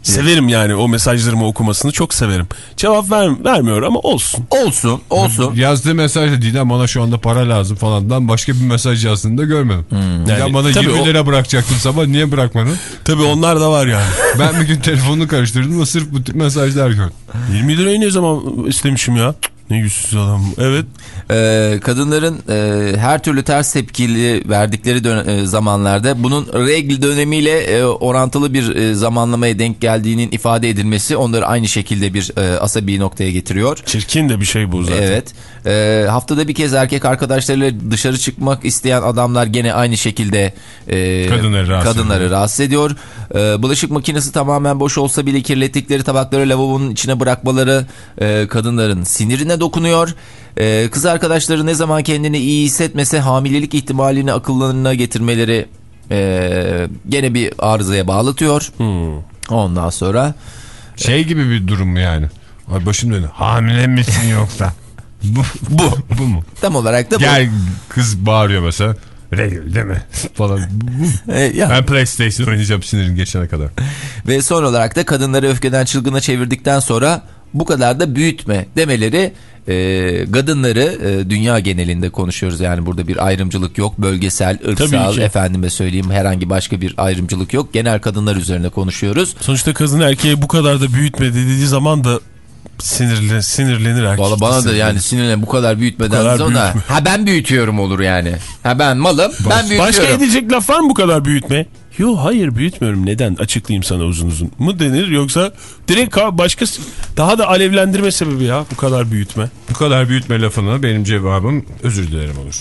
Severim yani o mesajlarımı okumasını çok severim. Cevap ver, vermiyor ama olsun. Olsun, olsun. Yazdığı mesajda Didem bana şu anda para lazım falandan başka bir mesaj yazdığını da görmedim. Didem Yani bana tabii 20 o- lira bırakacaktın sabah niye bırakmadın? Tabii onlar da var yani. ben bir gün telefonunu karıştırdım ama sırf bu mesajlar gördüm. 20 lirayı ne zaman istemişim ya? Ne yüzsüz adam. Evet. Ee, kadınların e, her türlü ters tepkili verdikleri e, zamanlarda bunun regl dönemiyle e, orantılı bir e, zamanlamaya denk geldiğinin ifade edilmesi onları aynı şekilde bir e, asabi noktaya getiriyor. Çirkin de bir şey bu zaten. Evet. Ee, haftada bir kez erkek arkadaşlarıyla dışarı çıkmak isteyen adamlar gene aynı şekilde e, Kadınları rahatsız kadınları ediyor. rahatsız ediyor. Ee, bulaşık makinesi tamamen boş olsa bile kirlettikleri tabakları lavabonun içine bırakmaları e, kadınların sinirine dokunuyor. Ee, kız arkadaşları ne zaman kendini iyi hissetmese hamilelik ihtimalini akıllarına getirmeleri e, gene bir arızaya bağlatıyor. Hmm. Ondan sonra Şey gibi bir durum mu yani? Ay başım dönüyor. Hamile misin yoksa? bu, bu, bu mu? tam olarak da bu. Gel kız bağırıyor mesela. Regül değil mi? Falan. E, ben PlayStation oynayacağım sinirin geçene kadar. Ve son olarak da kadınları öfkeden çılgına çevirdikten sonra bu kadar da büyütme demeleri e, kadınları e, dünya genelinde konuşuyoruz. Yani burada bir ayrımcılık yok. Bölgesel, ırksal, efendime söyleyeyim herhangi başka bir ayrımcılık yok. Genel kadınlar üzerine konuşuyoruz. Sonuçta kadın erkeğe bu kadar da büyütme dediği zaman da sinirli, sinirlenir erkek. Valla bana da yani sinirlen bu kadar büyütmeden Bu kadar sonra büyütme. ha ben büyütüyorum olur yani. Ha ben malım ben büyütüyorum. Başka edecek laf var mı bu kadar büyütme? Yok hayır büyütmüyorum. Neden? Açıklayayım sana uzun uzun. Mı denir yoksa direkt başka daha da alevlendirme sebebi ya bu kadar büyütme. Bu kadar büyütme lafına benim cevabım özür dilerim olur.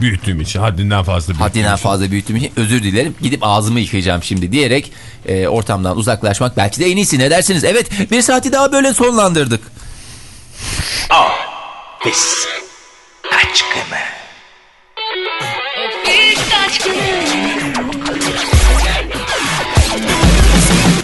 Büyüttüğüm için haddinden fazla büyüttüğüm Haddinden için. fazla büyüttüğüm için özür dilerim. Gidip ağzımı yıkayacağım şimdi diyerek e, ortamdan uzaklaşmak belki de en iyisi ne dersiniz? Evet bir saati daha böyle sonlandırdık. Pis. Aşkımı.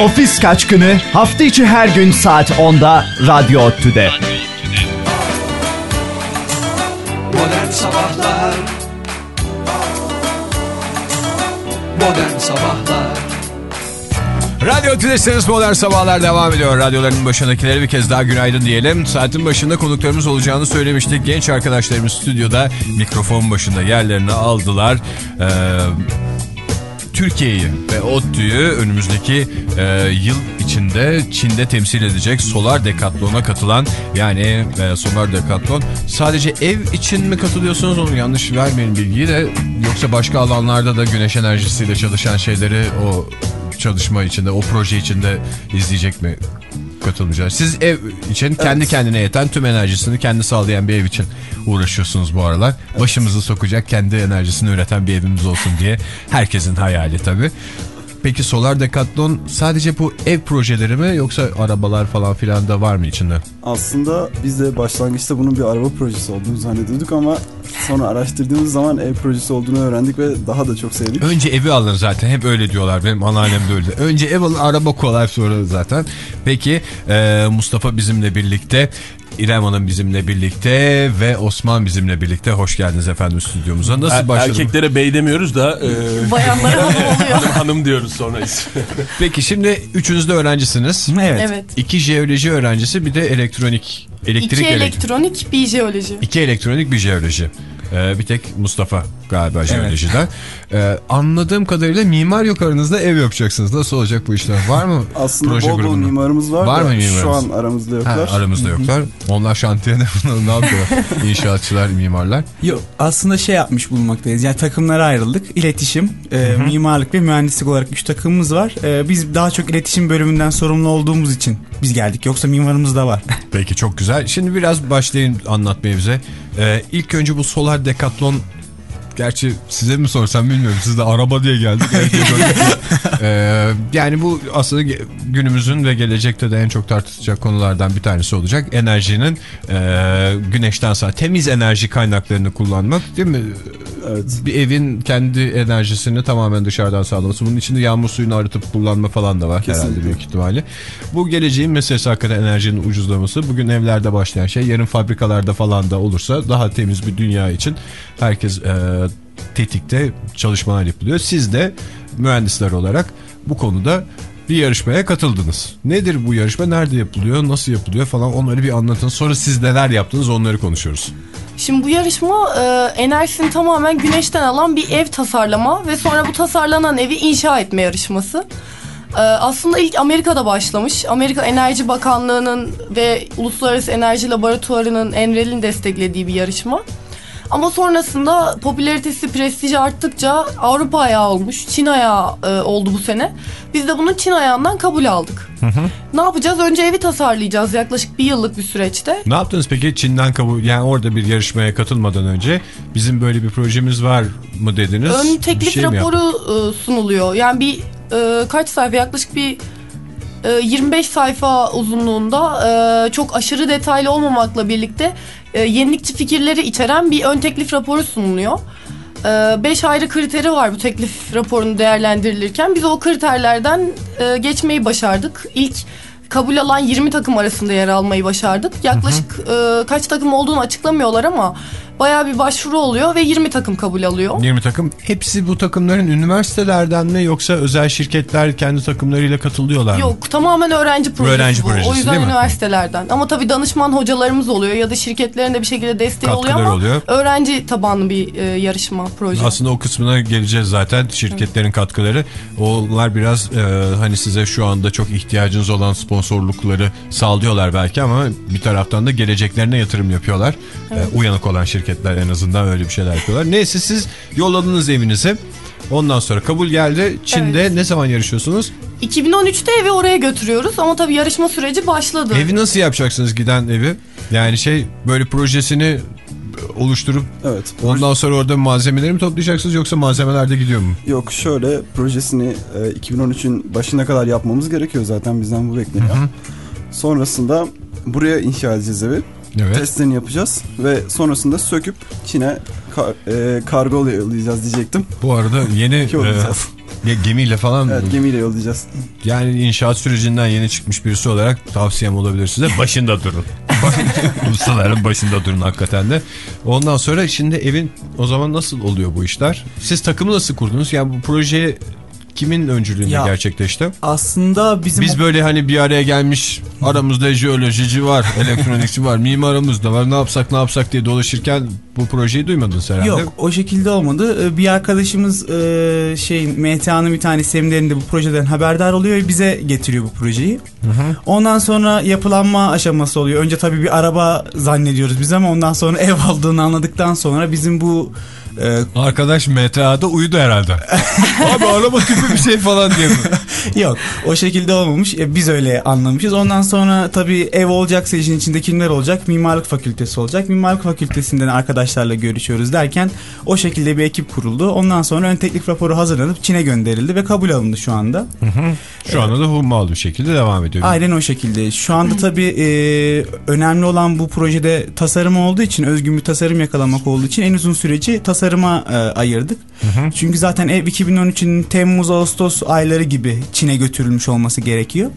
Ofis kaçkını. Hafta içi her gün saat 10'da Radyo Otü'de. Modern Sabahlar Modern Sabahlar Radyo Tülesi'niz Modern Sabahlar devam ediyor. Radyoların başındakileri bir kez daha günaydın diyelim. Saatin başında konuklarımız olacağını söylemiştik. Genç arkadaşlarımız stüdyoda mikrofon başında yerlerini aldılar. Ee, Türkiye'yi ve ODTÜ'yü önümüzdeki e, yıl içinde Çin'de temsil edecek Solar Decathlon'a katılan yani e, Solar Decathlon. Sadece ev için mi katılıyorsunuz? Onu yanlış vermeyin bilgiyi de. Yoksa başka alanlarda da güneş enerjisiyle çalışan şeyleri o çalışma içinde o proje içinde izleyecek mi katılmayacak? Siz ev için kendi kendine yeten tüm enerjisini kendi sağlayan bir ev için uğraşıyorsunuz bu aralar. Başımızı sokacak kendi enerjisini üreten bir evimiz olsun diye herkesin hayali tabii. Peki Solar Decathlon sadece bu ev projeleri mi yoksa arabalar falan filan da var mı içinde? Aslında biz de başlangıçta bunun bir araba projesi olduğunu zannediyorduk ama Sonra araştırdığımız zaman ev projesi olduğunu öğrendik ve daha da çok sevdik. Önce evi alın zaten. Hep öyle diyorlar. Benim anneannem de öyle. Önce ev alın araba kolay sonra zaten. Peki e, Mustafa bizimle birlikte. İrem Hanım bizimle birlikte ve Osman bizimle birlikte. Hoş geldiniz efendim stüdyomuza. Nasıl Er- başladı? Erkeklere bey demiyoruz da e, Bayanlara hanım oluyor. hanım, hanım diyoruz sonra. Peki şimdi üçünüz de öğrencisiniz. Evet. Evet. İki jeoloji öğrencisi bir de elektronik. Elektrik İki elektrik. elektronik, bir jeoloji. İki elektronik bir jeoloji. Ee, bir tek Mustafa galiba jeolojiden. Ee, anladığım kadarıyla mimar yok aranızda ev yapacaksınız. Nasıl olacak bu işler? Var mı Aslında proje bol bol mimarımız var, Var mı mimarımız? şu an aramızda Ha, yoklar. aramızda yoklar. Onlar şantiyede ne yapıyor? İnşaatçılar, mimarlar. Yok aslında şey yapmış bulunmaktayız. Yani takımlara ayrıldık. İletişim, e, mimarlık ve mühendislik olarak üç takımımız var. E, biz daha çok iletişim bölümünden sorumlu olduğumuz için biz geldik. Yoksa mimarımız da var. Peki çok güzel. Şimdi biraz başlayın anlatmaya bize. Ee, ilk önce bu solar dekatlon Gerçi size mi sorsam bilmiyorum. Siz de araba diye geldik. Ee, yani bu aslında günümüzün ve gelecekte de en çok tartışacak konulardan bir tanesi olacak. Enerjinin e, güneşten sağ temiz enerji kaynaklarını kullanmak değil mi? Evet. Bir evin kendi enerjisini tamamen dışarıdan sağlaması. Bunun içinde yağmur suyunu arıtıp kullanma falan da var herhalde Kesinlikle. büyük ihtimalle. Bu geleceğin meselesi hakikaten enerjinin ucuzlaması. Bugün evlerde başlayan şey yarın fabrikalarda falan da olursa daha temiz bir dünya için herkes e, tetikte çalışmalar yapılıyor. Siz de mühendisler olarak bu konuda bir yarışmaya katıldınız. Nedir bu yarışma? Nerede yapılıyor? Nasıl yapılıyor falan onları bir anlatın. Sonra siz neler yaptınız onları konuşuyoruz. Şimdi bu yarışma e, enerjisini tamamen güneşten alan bir ev tasarlama ve sonra bu tasarlanan evi inşa etme yarışması. E, aslında ilk Amerika'da başlamış. Amerika Enerji Bakanlığı'nın ve Uluslararası Enerji Laboratuvarı'nın Enrel'in desteklediği bir yarışma. Ama sonrasında popülaritesi, prestiji arttıkça Avrupa ayağı olmuş, Çin ayağı e, oldu bu sene. Biz de bunu Çin ayağından kabul aldık. Ne yapacağız? Önce evi tasarlayacağız yaklaşık bir yıllık bir süreçte. Ne yaptınız peki Çin'den kabul yani orada bir yarışmaya katılmadan önce bizim böyle bir projemiz var mı dediniz? Ön teklif şey raporu e, sunuluyor. Yani bir e, kaç sayfa yaklaşık bir e, 25 sayfa uzunluğunda e, çok aşırı detaylı olmamakla birlikte e, yenilikçi fikirleri içeren bir ön teklif raporu sunuluyor. 5 ayrı kriteri var bu teklif raporunu değerlendirilirken. Biz o kriterlerden e, geçmeyi başardık. İlk kabul alan 20 takım arasında yer almayı başardık. Yaklaşık e, kaç takım olduğunu açıklamıyorlar ama bayağı bir başvuru oluyor ve 20 takım kabul alıyor. 20 takım. Hepsi bu takımların üniversitelerden mi yoksa özel şirketler kendi takımlarıyla katılıyorlar mı? Yok tamamen öğrenci projesi Öğrenci bu. projesi o yüzden üniversitelerden. Ama tabii danışman hocalarımız oluyor ya da şirketlerin de bir şekilde desteği oluyor Katkıları ama oluyor. öğrenci tabanlı bir e, yarışma proje. Aslında o kısmına geleceğiz zaten şirketlerin katkıları. Onlar biraz e, hani size şu anda çok ihtiyacınız olan sponsorlukları sağlıyorlar belki ama bir taraftan da geleceklerine yatırım yapıyorlar. E, uyanık olan şirketler en azından öyle bir şeyler yapıyorlar. Neyse siz yolladınız evinizi. Ondan sonra kabul geldi. Çin'de ne zaman yarışıyorsunuz? 2013'te evi oraya götürüyoruz ama tabii yarışma süreci başladı. Evi nasıl yapacaksınız giden evi? Yani şey böyle projesini oluşturup Evet. ondan sonra orada malzemeleri mi toplayacaksınız yoksa malzemeler de gidiyor mu? Yok şöyle projesini e, 2013'ün başına kadar yapmamız gerekiyor zaten bizden bu bekleniyor. Sonrasında buraya inşa edeceğiz evi. Evet. Testlerini yapacağız ve sonrasında söküp Çin'e kar, e, kargo yollayacağız diyecektim. Bu arada yeni e, gemiyle falan Evet gemiyle yollayacağız. yani inşaat sürecinden yeni çıkmış birisi olarak tavsiyem olabilir size. Başında durun. Ustaların başında durun hakikaten de. Ondan sonra şimdi evin o zaman nasıl oluyor bu işler? Siz takımı nasıl kurdunuz? Yani bu proje kimin öncülüğünde Ya, gerçekleşti? Aslında bizim Biz böyle hani bir araya gelmiş aramızda jeolojici var, elektronikçi var, mimarımız da var ne yapsak ne yapsak diye dolaşırken bu projeyi duymadınız herhalde. Yok o şekilde olmadı. Ee, Bir arkadaşımız e, şey MTA'nın bir tane seminerinde bu projeden haberdar oluyor ve bize getiriyor bu projeyi. Ondan sonra yapılanma aşaması oluyor. Önce tabii bir araba zannediyoruz biz ama ondan sonra ev aldığını anladıktan sonra bizim bu e, Arkadaş MTA'da uyudu herhalde. Abi araba tipi bir şey falan diye? Yok o şekilde olmamış. E, biz öyle anlamışız. Ondan sonra tabii ev olacaksa işin içinde kimler olacak? Mimarlık fakültesi olacak. Mimarlık fakültesinden arkadaşlarla görüşüyoruz derken o şekilde bir ekip kuruldu. Ondan sonra ön teklif raporu hazırlanıp Çin'e gönderildi ve kabul alındı şu anda. Şu anda da hummalı bir şekilde devam ediyor. Aynen o şekilde. Şu anda tabii e, önemli olan bu projede tasarım olduğu için, özgün bir tasarım yakalamak olduğu için en uzun süreci tasarıma e, ayırdık. Çünkü zaten ev 2013'ün Temmuz-Ağustos ayları gibi Çin'e götürülmüş olması gerekiyor.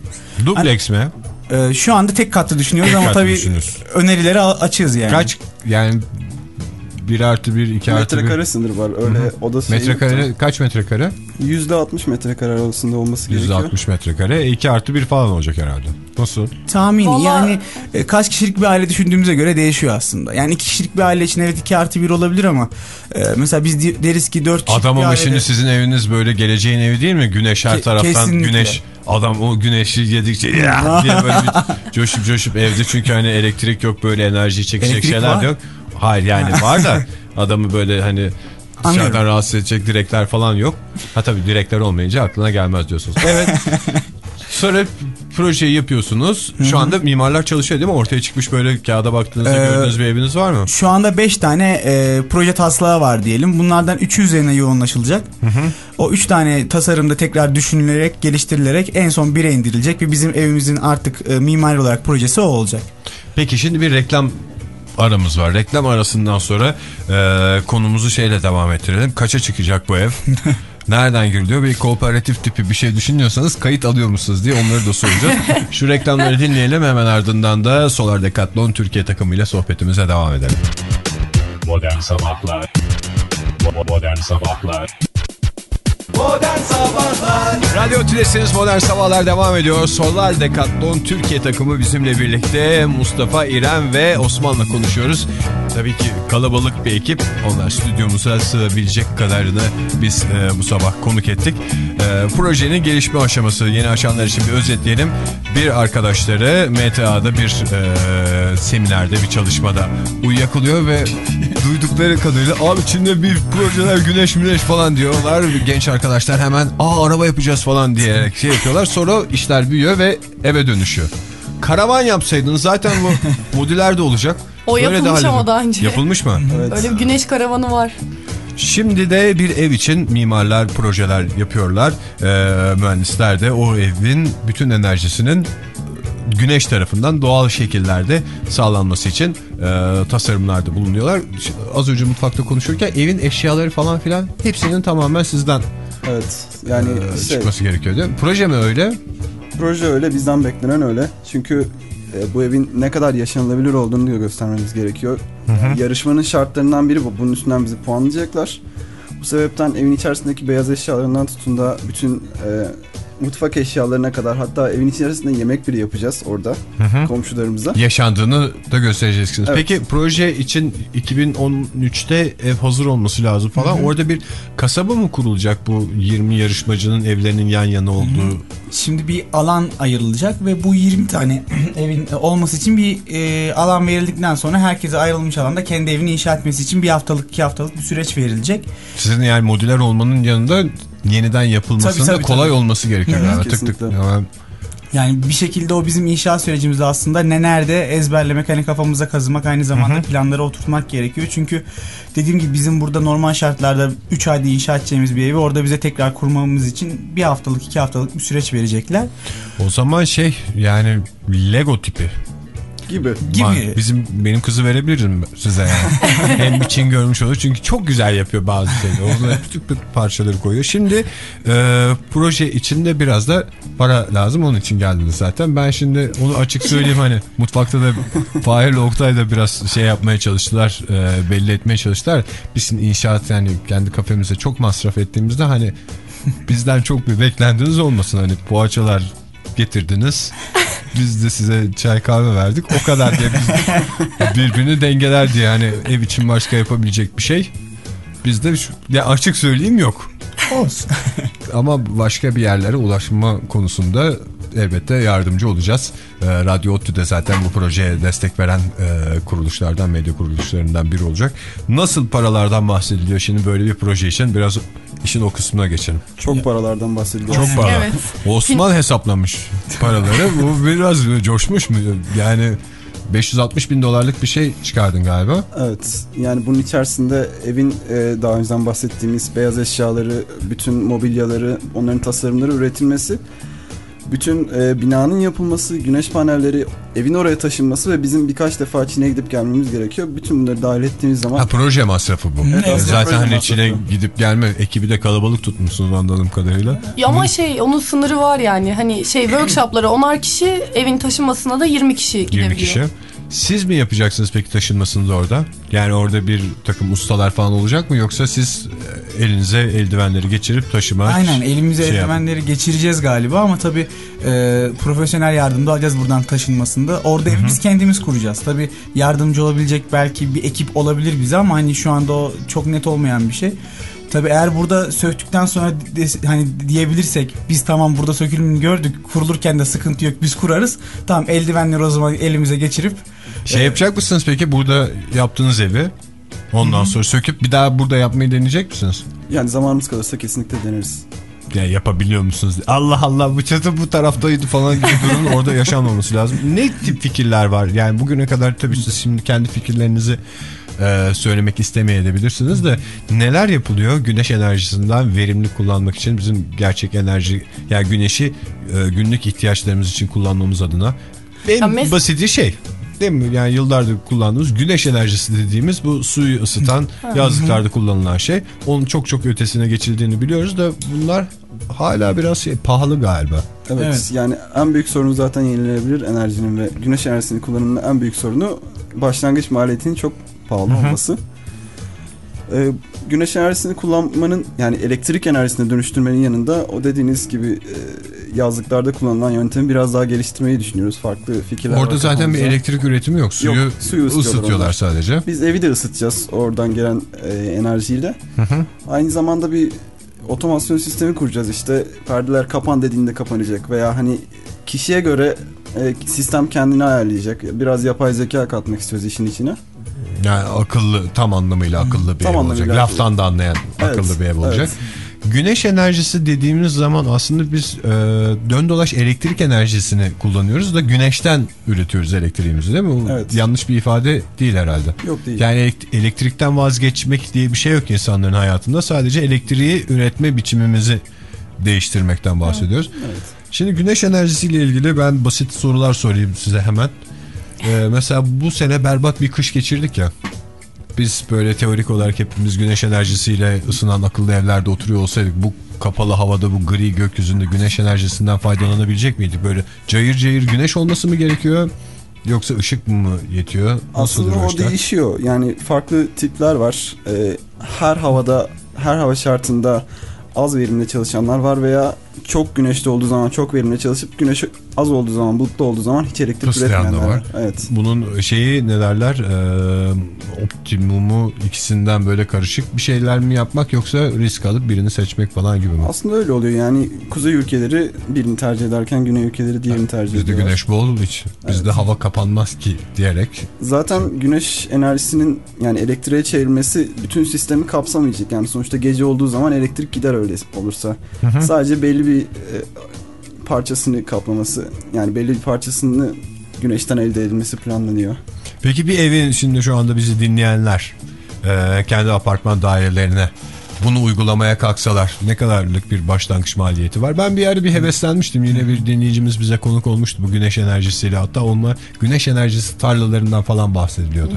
Dubleks mi? E, şu anda tek katlı düşünüyoruz Tek ama katlı tabii önerileri açığız yani. Kaç yani 1 artı 1, 2 artı 1. Metrekare sınır var. Öyle oda şey Metrekare kaç metrekare? %60 metrekare arasında olması gerekiyor. %60 metrekare. 2 artı 1 falan olacak herhalde. Nasıl? Tahmini Vallahi- yani e, kaç kişilik bir aile düşündüğümüze göre değişiyor aslında. Yani iki kişilik bir aile için evet 2 artı 1 olabilir ama e, mesela biz deriz ki 4 kişilik Adam bir ama ailede... şimdi sizin eviniz böyle geleceğin evi değil mi? Güneş her Ke- taraftan kesinlikle. güneş. Adam o güneşi yedikçe ya diye böyle bir coşup coşup evde çünkü hani elektrik yok böyle enerjiyi çekecek Elektrik şeyler var. yok. Hayır yani var da adamı böyle hani dışarıdan Anlıyorum. rahatsız edecek direkler falan yok. Ha tabii direkler olmayınca aklına gelmez diyorsunuz. Evet. Sonra projeyi yapıyorsunuz. Şu anda mimarlar çalışıyor değil mi? Ortaya çıkmış böyle kağıda baktığınızda Ee, gördüğünüz bir eviniz var mı? Şu anda 5 tane e, proje taslağı var diyelim. Bunlardan 3'ü üzerine yoğunlaşılacak. O 3 tane tasarımda tekrar düşünülerek, geliştirilerek en son 1'e indirilecek ve bizim evimizin artık e, mimari olarak projesi o olacak. Peki şimdi bir reklam aramız var. Reklam arasından sonra e, konumuzu şeyle devam ettirelim. Kaça çıkacak bu ev? Nereden giriliyor? Bir kooperatif tipi bir şey düşünüyorsanız kayıt alıyor musunuz diye onları da soracağız. Şu reklamları dinleyelim hemen ardından da Solar Decathlon Türkiye takımıyla sohbetimize devam edelim. Modern Sabahlar Modern Sabahlar Modern Sabahlar Radyo Tülesi'niz Modern Sabahlar devam ediyor. Solar Decathlon Türkiye takımı bizimle birlikte Mustafa, İrem ve Osman'la konuşuyoruz. Tabii ki kalabalık bir ekip. Onlar stüdyomuza sığabilecek kadarını biz e, bu sabah konuk ettik. E, projenin gelişme aşaması yeni açanlar için bir özetleyelim. Bir arkadaşları MTA'da bir e, seminerde bir çalışmada uyuyakalıyor ve duydukları kadarıyla abi Çin'de bir projeler güneş müneş falan diyorlar. Genç arkadaşlar hemen aa araba yapacağız falan diyerek şey yapıyorlar. Sonra işler büyüyor ve eve dönüşüyor. Karavan yapsaydınız zaten bu modüler de olacak. O Böyle de yapılmış ama daha önce. Yapılmış mı? Öyle bir güneş karavanı var. Şimdi de bir ev için mimarlar projeler yapıyorlar. Ee, mühendisler de o evin bütün enerjisinin güneş tarafından doğal şekillerde sağlanması için e, tasarımlarda bulunuyorlar. Az önce mutfakta konuşurken evin eşyaları falan filan hepsinin tamamen sizden Evet. Yani e, şey, çıkması gerekiyor değil mi? Proje mi öyle? proje öyle bizden beklenen öyle. Çünkü e, bu evin ne kadar yaşanılabilir olduğunu da göstermemiz gerekiyor. Yarışmanın şartlarından biri bu. Bunun üstünden bizi puanlayacaklar. Bu sebepten evin içerisindeki beyaz eşyalarından tutun da bütün e, mutfak eşyalarına kadar hatta evin içerisinde yemek bile yapacağız orada komşularımıza. Yaşandığını da göstereceksiniz. Evet. Peki proje için 2013'te ev hazır olması lazım falan. Orada bir kasaba mı kurulacak bu 20 yarışmacının evlerinin yan yana olduğu? Şimdi bir alan ayrılacak ve bu 20 tane evin olması için bir e, alan verildikten sonra herkese ayrılmış alanda kendi evini inşa etmesi için bir haftalık iki haftalık bir süreç verilecek. Sizin yani modüler olmanın yanında yeniden yapılmasının Tabii, tabii, da kolay tabii. olması gerekiyor. Hı hı. galiba. tık tık. Yani Yani bir şekilde o bizim inşaat sürecimizde aslında ne nerede ezberlemek hani kafamıza kazımak aynı zamanda planları oturtmak gerekiyor. Çünkü dediğim gibi bizim burada normal şartlarda 3 ayda inşa edeceğimiz bir evi orada bize tekrar kurmamız için bir haftalık iki haftalık bir süreç verecekler. o zaman şey yani Lego tipi. Gibi. Gibi. Ma- Bizim benim kızı verebilirim size yani. Hem için görmüş olur çünkü çok güzel yapıyor bazı şeyleri. Orada küçük küçük parçaları koyuyor. Şimdi e, proje içinde biraz da para lazım. Onun için geldiniz zaten. Ben şimdi onu açık söyleyeyim hani mutfakta da Fahir'le Oktay da biraz şey yapmaya çalıştılar. e, belli etmeye çalıştılar. Bizim inşaat yani kendi kafemize çok masraf ettiğimizde hani bizden çok bir beklentiniz olmasın. Hani poğaçalar getirdiniz. Biz de size çay kahve verdik. O kadar diye biz birbirini dengeler diye hani ev için başka yapabilecek bir şey. Bizde ya açık söyleyeyim yok. Olsun. Ama başka bir yerlere ulaşma konusunda elbette yardımcı olacağız. Ee, Radyo ODTÜ de zaten bu projeye destek veren e, kuruluşlardan, medya kuruluşlarından biri olacak. Nasıl paralardan bahsediliyor şimdi böyle bir proje için? Biraz işin o kısmına geçelim. Çok paralardan bahsediyoruz. Çok para. Evet. Osman hesaplamış paraları. Bu biraz coşmuş mu? Yani 560 bin dolarlık bir şey çıkardın galiba. Evet yani bunun içerisinde evin e, daha önceden bahsettiğimiz beyaz eşyaları, bütün mobilyaları, onların tasarımları üretilmesi bütün e, binanın yapılması, güneş panelleri evin oraya taşınması ve bizim birkaç defa Çin'e gidip gelmemiz gerekiyor. Bütün bunları dahil ettiğimiz zaman Ha proje masrafı bu. Evet, aslında Zaten hani. Çin'e gidip gelme ekibi de kalabalık tutmuşsunuz anladığım kadarıyla. Ya ama şey onun sınırı var yani. Hani şey workshoplara 10'ar kişi evin taşınmasına da 20 kişi gidebiliyor. 20 kişi. Siz mi yapacaksınız peki taşınmasını da orada? Yani orada bir takım ustalar falan olacak mı yoksa siz e, elinize eldivenleri geçirip taşıma Aynen elimize şey eldivenleri geçireceğiz galiba ama tabii e, profesyonel yardım da alacağız buradan taşınmasında. Orada evi biz kendimiz kuracağız. Tabii yardımcı olabilecek belki bir ekip olabilir bize ama hani şu anda o çok net olmayan bir şey. Tabii eğer burada söktükten sonra de- hani diyebilirsek biz tamam burada sökülümünü gördük kurulurken de sıkıntı yok biz kurarız. Tamam eldivenleri o zaman elimize geçirip Şey yapacak mısınız peki burada yaptığınız evi? Ondan sonra söküp bir daha burada yapmayı deneyecek misiniz? yani zamanımız kalırsa kesinlikle deneriz. Ya yapabiliyor musunuz? Allah Allah bu çatı bu taraftaydı falan gibi durumun orada yaşanmaması lazım. Ne tip fikirler var? Yani bugüne kadar tabii siz şimdi kendi fikirlerinizi e, söylemek istemeyebilirsiniz de neler yapılıyor güneş enerjisinden verimli kullanmak için bizim gerçek enerji yani güneşi e, günlük ihtiyaçlarımız için kullanmamız adına en basiti şey değil mi? Yani yıllardır kullandığımız güneş enerjisi dediğimiz bu suyu ısıtan yazlıklarda kullanılan şey. Onun çok çok ötesine geçildiğini biliyoruz da bunlar hala biraz şey pahalı galiba. Evet, Evet. yani en büyük sorunu zaten yenilenebilir enerjinin ve güneş enerjisinin kullanımının en büyük sorunu başlangıç maliyetinin çok pahalı olması. Ee, güneş enerjisini kullanmanın yani elektrik enerjisine dönüştürmenin yanında o dediğiniz gibi e, yazlıklarda kullanılan yöntemi biraz daha geliştirmeyi düşünüyoruz. Farklı fikirler Orada var zaten bir kafamızda. elektrik üretimi yok. Suyu, Yok, suyu ısıtıyorlar onlar. sadece. Biz evi de ısıtacağız oradan gelen e, enerjiyle. Aynı zamanda bir otomasyon sistemi kuracağız işte. Perdeler kapan dediğinde kapanacak veya hani kişiye göre e, sistem kendini ayarlayacak. Biraz yapay zeka katmak istiyoruz işin içine. Yani akıllı tam anlamıyla akıllı bir Tam ev olacak. Laftan da anlayan Evet, akıllı bir ev olacak. evet. Güneş enerjisi dediğimiz zaman aslında biz e, dön dolaş elektrik enerjisini kullanıyoruz da güneşten üretiyoruz elektriğimizi değil mi? Evet. Yanlış bir ifade değil herhalde. Yok değil. Yani elekt- elektrikten vazgeçmek diye bir şey yok insanların hayatında. Sadece elektriği üretme biçimimizi değiştirmekten bahsediyoruz. Evet. Şimdi güneş enerjisiyle ilgili ben basit sorular sorayım size hemen. Ee, mesela bu sene berbat bir kış geçirdik ya. Biz böyle teorik olarak hepimiz güneş enerjisiyle ısınan akıllı evlerde oturuyor olsaydık bu kapalı havada bu gri gökyüzünde güneş enerjisinden faydalanabilecek miydik? Böyle cayır cayır güneş olması mı gerekiyor? Yoksa ışık mı yetiyor? Nasıldır Aslında o işler? değişiyor. Yani farklı tipler var. Ee, her havada, her hava şartında az verimli çalışanlar var veya çok güneşli olduğu zaman çok verimli çalışıp güneş az olduğu zaman, bulutlu olduğu zaman hiç elektrik üretmeyenler var. var. Evet. Bunun şeyi ne derler? Ee, optimumu ikisinden böyle karışık bir şeyler mi yapmak yoksa risk alıp birini seçmek falan gibi mi? Aslında öyle oluyor yani kuzey ülkeleri birini tercih ederken güney ülkeleri diğerini tercih Bizde ediyorlar. güneş bol hiç. Bizde hava kapanmaz ki diyerek. Zaten güneş enerjisinin yani elektriğe çevrilmesi bütün sistemi kapsamayacak. Yani sonuçta gece olduğu zaman elektrik gider öyle olursa. hı. Sadece belli bir e, parçasını kaplaması yani belli bir parçasını güneşten elde edilmesi planlanıyor. Peki bir evin şimdi şu anda bizi dinleyenler e, kendi apartman dairelerine bunu uygulamaya kalksalar ne kadarlık bir başlangıç maliyeti var? Ben bir ara bir heveslenmiştim. Yine bir dinleyicimiz bize konuk olmuştu bu güneş enerjisiyle. Hatta onlar güneş enerjisi tarlalarından falan bahsediliyordu.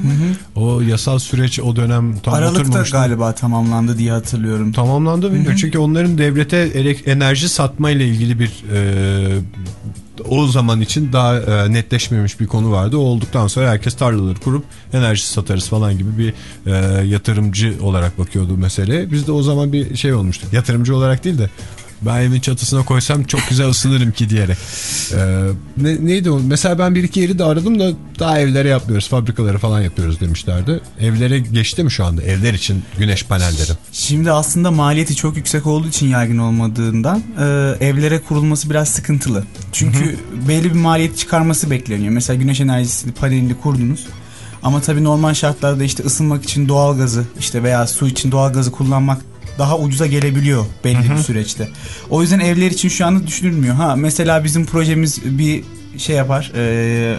O yasal süreç o dönem tam Aralıkta galiba tamamlandı diye hatırlıyorum. Tamamlandı mı? Çünkü onların devlete enerji satma ile ilgili bir e, o zaman için daha e, netleşmemiş bir konu vardı. O olduktan sonra herkes tarlaları kurup enerji satarız falan gibi bir e, yatırımcı olarak bakıyordu mesele. Biz de o zaman bir şey olmuştuk. Yatırımcı olarak değil de ben evin çatısına koysam çok güzel ısınırım ki diyerek. E, ne, neydi o? Mesela ben bir iki yeri de aradım da daha evlere yapmıyoruz. Fabrikaları falan yapıyoruz demişlerdi. Evlere geçti mi şu anda? Evler için güneş panelleri. Şimdi aslında maliyeti çok yüksek olduğu için yaygın olmadığından e, evlere kurulması biraz sıkıntılı. Çünkü belli bir maliyet çıkarması bekleniyor. Mesela güneş enerjisi panelini kurdunuz. Ama tabii normal şartlarda işte ısınmak için doğalgazı işte veya su için doğalgazı kullanmak daha ucuza gelebiliyor belli bir süreçte. O yüzden evler için şu anda düşünülmüyor. Ha mesela bizim projemiz bir şey yapar. E,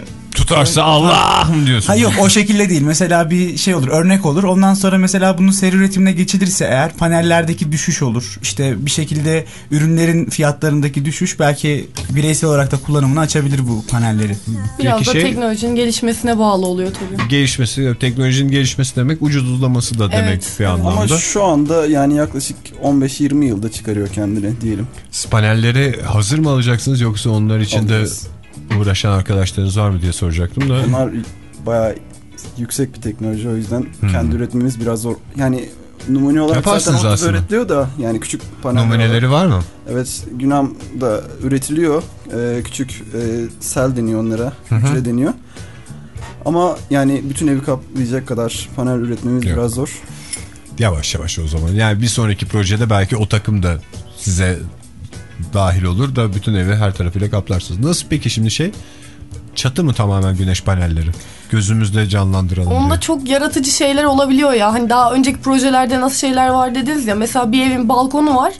tutarsa Allah'ım diyorsun. Ha yok o şekilde değil. Mesela bir şey olur, örnek olur. Ondan sonra mesela bunun seri üretimine geçilirse eğer panellerdeki düşüş olur. İşte bir şekilde ürünlerin fiyatlarındaki düşüş belki bireysel olarak da kullanımını açabilir bu panelleri. Biraz Peki da şey- teknolojinin gelişmesine bağlı oluyor tabii. Gelişmesi, teknolojinin gelişmesi demek ucuzlaması da demek Evet. bir Ama anlamda. şu anda yani yaklaşık 15-20 yılda çıkarıyor kendini diyelim. Siz panelleri hazır mı alacaksınız yoksa onlar için de Alırız. Uğraşan arkadaşlarınız var mı diye soracaktım da. Bunlar bayağı yüksek bir teknoloji o yüzden Hmm. kendi üretmemiz biraz zor. Yani numune olarak Yaparsınız zaten aslında. da yani küçük panel Numuneleri var mı? Evet Günam'da üretiliyor. Ee, küçük e, sel deniyor onlara. Hı hı. Hücre deniyor. Ama yani bütün evi kaplayacak kadar panel üretmemiz Yok. biraz zor. Yavaş yavaş o zaman. Yani bir sonraki projede belki o takım da size dahil olur da bütün evi her tarafıyla kaplarsınız. Nasıl peki şimdi şey? Çatı mı tamamen güneş panelleri? Gözümüzde canlandıralım Onda diye. çok yaratıcı şeyler olabiliyor ya. Hani daha önceki projelerde nasıl şeyler var dediniz ya. Mesela bir evin balkonu var.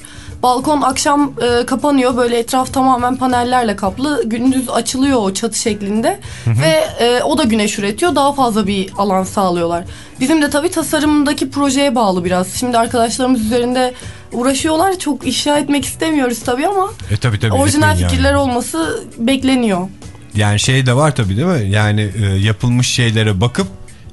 Balkon akşam e, kapanıyor. Böyle etraf tamamen panellerle kaplı. Gündüz açılıyor o çatı şeklinde. Ve e, o da güneş üretiyor. Daha fazla bir alan sağlıyorlar. Bizim de tabii tasarımdaki projeye bağlı biraz. Şimdi arkadaşlarımız üzerinde uğraşıyorlar. Çok ifşa etmek istemiyoruz tabii ama E tabii tabii. orijinal lütfen yani. fikirler olması bekleniyor. Yani şey de var tabii değil mi? Yani e, yapılmış şeylere bakıp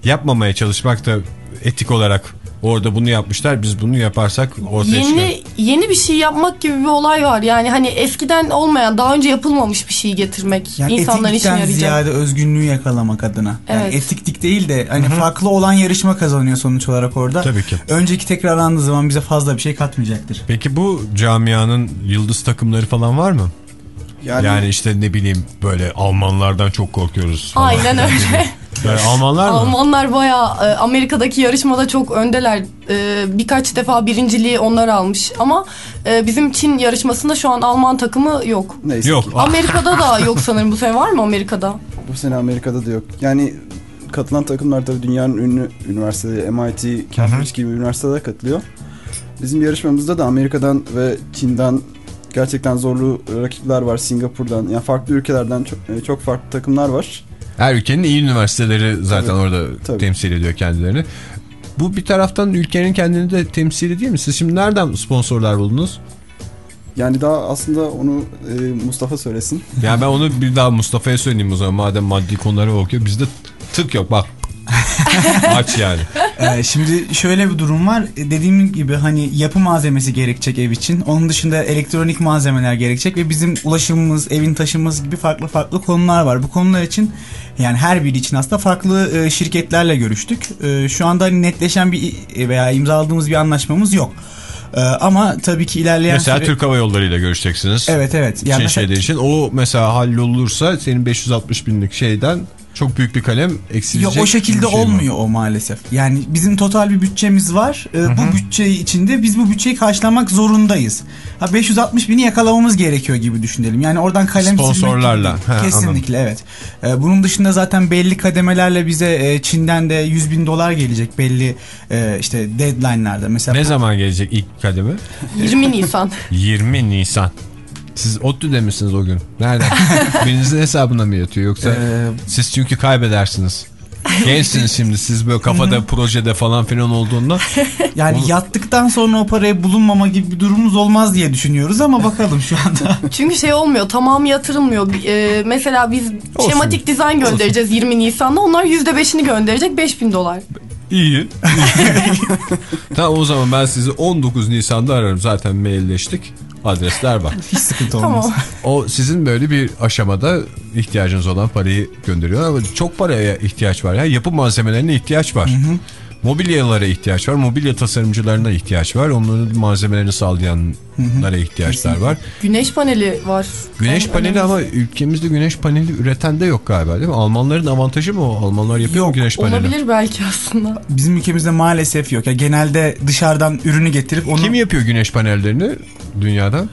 yapmamaya çalışmak da etik olarak orada bunu yapmışlar. Biz bunu yaparsak ortaya çıkar. Yeni yeni bir şey yapmak gibi bir olay var. Yani hani eskiden olmayan, daha önce yapılmamış bir şey getirmek Yani insanların işine yarayacak. ziyade özgünlüğü yakalamak adına. Yani Evet. etiklik değil de hani farklı olan yarışma kazanıyor sonuç olarak orada. Tabii ki. Önceki tekrarlandığı zaman bize fazla bir şey katmayacaktır. Peki bu camianın yıldız takımları falan var mı? Yani, Yani işte ne bileyim böyle Almanlardan çok korkuyoruz. falan. Aynen öyle. Böyle Almanlar mı? Almanlar bayağı e, Amerika'daki yarışmada çok öndeler. E, birkaç defa birinciliği onlar almış. Ama e, bizim Çin yarışmasında şu an Alman takımı yok. neyse Yok. ki. Amerika'da da yok sanırım. Bu sene var mı Amerika'da? Bu sene Amerika'da da yok. Yani katılan takımlar tabii dünyanın ünlü üniversiteleri MIT, Cambridge gibi üniversitelere katılıyor. Bizim yarışmamızda da Amerika'dan ve Çin'den gerçekten zorlu rakipler var. Singapur'dan yani farklı ülkelerden çok, çok farklı takımlar var. Her ülkenin iyi üniversiteleri zaten Tabii, orada tabii. temsil ediyor kendilerini. Bu bir taraftan ülkenin kendini de temsili değil mi? Siz şimdi nereden sponsorlar buldunuz? Yani daha aslında onu e, Mustafa söylesin. Yani ben onu bir daha Mustafa'ya söyleyeyim o zaman. Madem maddi konuları okuyor. Bizde tık yok bak. Aç yani. Ee, şimdi şöyle bir durum var. E, Dediğim gibi hani yapı malzemesi gerekecek ev için. Onun dışında elektronik malzemeler gerekecek ve bizim ulaşımımız, evin taşımız gibi farklı farklı konular var. Bu konular için yani her biri için aslında farklı e, şirketlerle görüştük. E, şu anda hani netleşen bir e, veya imzaladığımız bir anlaşmamız yok. E, ama tabii ki ilerleyen Mesela süre- Türk Hava Yolları ile görüşeceksiniz. Evet evet. Yani Yani şey mesela- şeyler için. O mesela hallolursa senin 560 binlik şeyden çok büyük bir kalem eksilecek. Yok o şekilde şey mi? olmuyor o maalesef. Yani bizim total bir bütçemiz var. Ee, bu bütçe içinde biz bu bütçeyi karşılamak zorundayız. Ha 560 bini yakalamamız gerekiyor gibi düşünelim. Yani oradan kalem Sponsorlarla. Ha, Kesinlikle evet. Ee, bunun dışında zaten belli kademelerle bize e, Çin'den de 100 bin dolar gelecek belli e, işte deadline'larda. Mesela Ne zaman gelecek ilk kademe? 20 Nisan. 20 Nisan. Siz ODTÜ'de misiniz o gün? Nereden? Birinizin hesabına mı yatıyor yoksa Ee, siz çünkü kaybedersiniz. Gençsiniz şimdi siz böyle kafada projede falan filan olduğunda yani Onu- yattıktan sonra o parayı bulunmama gibi bir durumumuz olmaz diye düşünüyoruz ama bakalım şu anda. Çünkü şey olmuyor. Tamamı yatırılmıyor. E, mesela biz Olsun. şematik dizayn göndereceğiz 20 Nisan'da. Onlar %5'ini gönderecek 5000 dolar. iyi. tamam o zaman ben sizi 19 Nisan'da ararım. Zaten mailleştik. Adresler var. Hiç sıkıntı olmaz. Tamam. O sizin böyle bir aşamada ihtiyacınız olan parayı gönderiyor ama çok paraya ihtiyaç var. ya Yapı malzemelerine ihtiyaç var. Mobilyalara ihtiyaç var. Mobilya tasarımcılarına ihtiyaç var. Onların malzemelerini sağlayanlara ihtiyaçlar var. Güneş paneli var. Güneş En paneli önemlisi. ama ülkemizde güneş paneli üreten de yok galiba değil mi? Almanların avantajı mı o? Almanlar yapıyor mu güneş paneli? Olabilir belki aslında. Bizim ülkemizde maalesef yok. Ya genelde dışarıdan ürünü getirip onu Kim yapıyor güneş panellerini dünyada?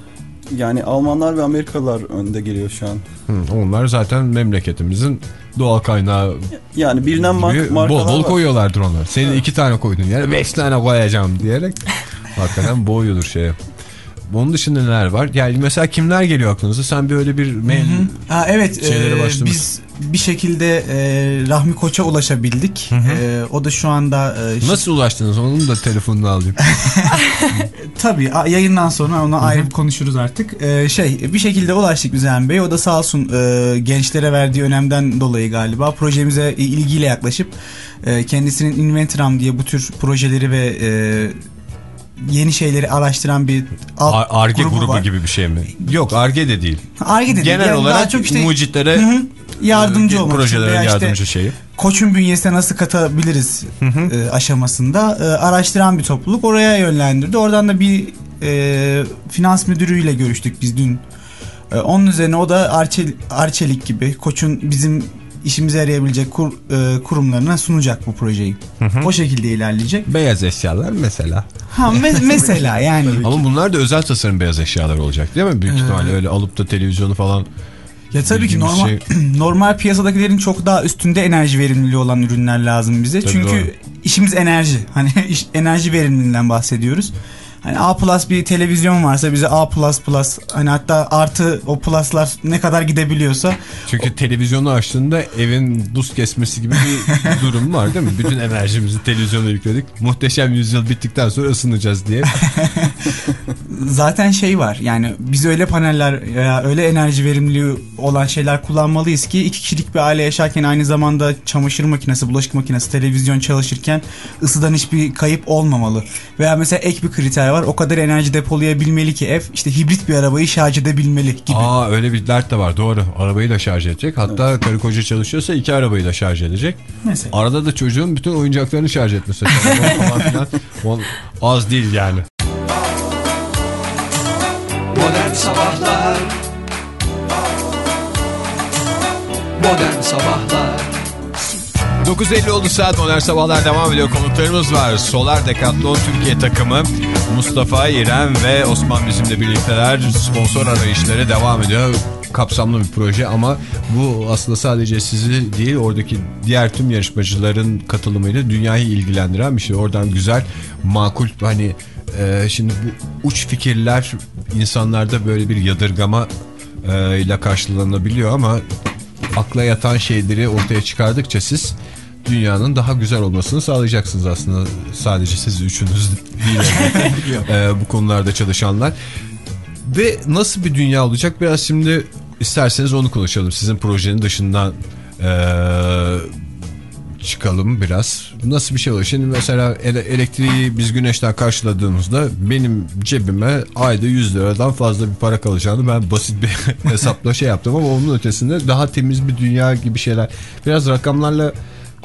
Yani Almanlar ve Amerikalılar önde geliyor şu an. Hı, onlar zaten memleketimizin doğal kaynağı Yani bilinen mark- bol markalar bol var. koyuyorlardır onlar. Senin iki tane koydun yani beş tane koyacağım diyerek hakikaten boğuyordur şeye. Bunun dışında neler var? Yani mesela kimler geliyor aklınıza? Sen bir öyle bir mail Ha evet Şeylere e, başlamış. biz bir şekilde e, Rahmi Koç'a ulaşabildik. E, o da şu anda... E, Nasıl ulaştınız? Onun da telefonunu alayım. Tabii a- yayından sonra ona ayrı konuşuruz artık. Ee, şey bir şekilde ulaştık Müzeyyen Bey. O da sağ olsun e, gençlere verdiği önemden dolayı galiba projemize ilgiyle yaklaşıp e, kendisinin Inventram diye bu tür projeleri ve e, yeni şeyleri araştıran bir alt Ar- Arge grubu, var. gibi bir şey mi? Yok Arge de değil. Arge de değil. Genel Yani olarak çok işte- mucitlere Hı hı. yardımcı e, olmak için projelere işte yardımcı şeyi. Koç'un bünyesine nasıl katabiliriz e, aşamasında e, araştıran bir topluluk oraya yönlendirdi. Oradan da bir e, finans müdürüyle görüştük biz dün. E, onun üzerine o da Arçel, Arçelik gibi Koç'un bizim işimize yarayabilecek kur, e, kurumlarına sunacak bu projeyi. O şekilde ilerleyecek. Beyaz eşyalar mesela. Ha me- mesela yani. Ama bunlar da özel tasarım beyaz eşyalar olacak değil mi? Büyük Ee, ihtimalle öyle alıp da televizyonu falan Ya tabii ki normal şey- normal piyasadakilerin çok daha üstünde enerji verimliliği olan ürünler lazım bize. Tabii Çünkü doğru. işimiz enerji. Hani iş- enerji verimliliğinden bahsediyoruz. Hani A plus bir televizyon varsa bize A plus plus hani hatta artı o pluslar ne kadar gidebiliyorsa Çünkü televizyonu açtığında evin buz kesmesi gibi bir durum var değil mi? Bütün enerjimizi televizyona yükledik. Muhteşem yüzyıl bittikten sonra ısınacağız diye. zaten şey var yani biz öyle paneller veya öyle enerji verimliliği olan şeyler kullanmalıyız ki iki kişilik bir aile yaşarken aynı zamanda çamaşır makinesi, bulaşık makinesi, televizyon çalışırken ısıdan hiçbir kayıp olmamalı. Veya mesela ek bir kriter var o kadar enerji depolayabilmeli ki ev işte hibrit bir arabayı şarj edebilmeli gibi. Aa öyle bir dert de var doğru. Arabayı da şarj edecek. Hatta karı koca çalışıyorsa iki arabayı da şarj edecek. Mesela. Arada da çocuğun bütün oyuncaklarını şarj etmesi. falan filan. O Az değil yani. Modern Sabahlar Modern Sabahlar 9.50 oldu saat modern sabahlar devam ediyor. Konuklarımız var. Solar Decathlon Türkiye takımı Mustafa, İrem ve Osman bizimle birlikteler. Sponsor arayışları devam ediyor. Kapsamlı bir proje ama bu aslında sadece sizi değil oradaki diğer tüm yarışmacıların katılımıyla dünyayı ilgilendiren bir şey. Oradan güzel, makul hani e, şimdi bu uç fikirler insanlarda böyle bir yadırgama e, ile karşılanabiliyor ama akla yatan şeyleri ortaya çıkardıkça siz dünyanın daha güzel olmasını sağlayacaksınız aslında. Sadece siz üçünüz değil. Ee, bu konularda çalışanlar. Ve nasıl bir dünya olacak biraz şimdi isterseniz onu konuşalım. Sizin projenin dışından ee, çıkalım biraz. Nasıl bir şey olur? Şimdi mesela ele- elektriği biz güneşten karşıladığımızda benim cebime ayda 100 liradan fazla bir para kalacağını ben basit bir hesapla şey yaptım ama onun ötesinde daha temiz bir dünya gibi şeyler. Biraz rakamlarla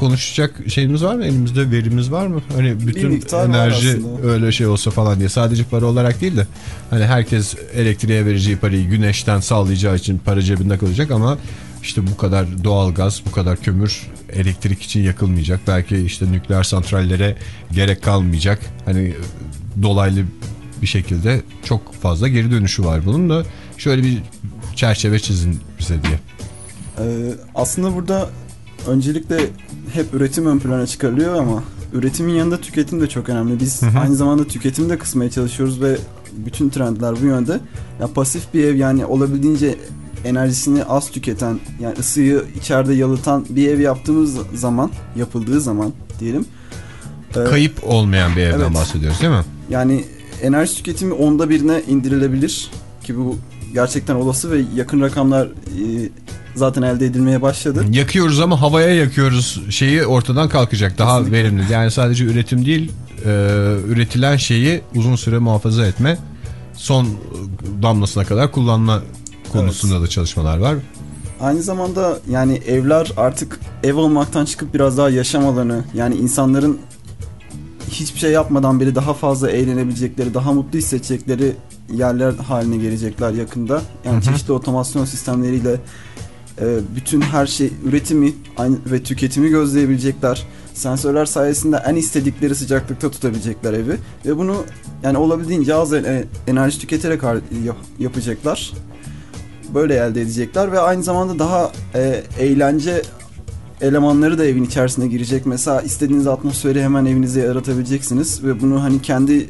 konuşacak şeyimiz var mı? Elimizde verimiz var mı? Hani bütün enerji öyle şey olsa falan diye. Sadece para olarak değil de hani herkes elektriğe vereceği parayı güneşten sağlayacağı için para cebinde kalacak ama işte bu kadar doğal gaz, bu kadar kömür elektrik için yakılmayacak. Belki işte nükleer santrallere gerek kalmayacak. Hani dolaylı bir şekilde çok fazla geri dönüşü var bunun da. Şöyle bir çerçeve çizin bize diye. Ee, aslında burada öncelikle hep üretim ön plana çıkarılıyor ama üretimin yanında tüketim de çok önemli. Biz Hı hı. aynı zamanda tüketimi de kısmaya çalışıyoruz ve bütün trendler bu yönde. Ya pasif bir ev yani olabildiğince enerjisini az tüketen yani ısıyı içeride yalıtan bir ev yaptığımız zaman yapıldığı zaman diyelim. e, Kayıp olmayan bir evden Evet. bahsediyoruz değil mi? Yani enerji tüketimi onda birine indirilebilir ki bu gerçekten olası ve yakın rakamlar e, zaten elde edilmeye başladı. Yakıyoruz ama havaya yakıyoruz şeyi ortadan kalkacak. Daha Kesinlikle. verimli. Yani sadece üretim değil e, üretilen şeyi uzun süre muhafaza etme son damlasına kadar kullanma konusunda da çalışmalar var. Aynı zamanda yani evler artık ev olmaktan çıkıp biraz daha yaşam alanı yani insanların hiçbir şey yapmadan bile daha fazla eğlenebilecekleri, daha mutlu hissedecekleri yerler haline gelecekler yakında. Yani Hı hı. çeşitli otomasyon sistemleriyle e, bütün her şey üretimi ve tüketimi gözleyebilecekler. Sensörler sayesinde en istedikleri sıcaklıkta tutabilecekler evi ve bunu yani olabildiğince az enerji tüketerek yapacaklar. Böyle elde edecekler ve aynı zamanda daha e, eğlence elemanları da evin içerisine girecek. Mesela istediğiniz atmosferi hemen evinizde yaratabileceksiniz ve bunu hani kendi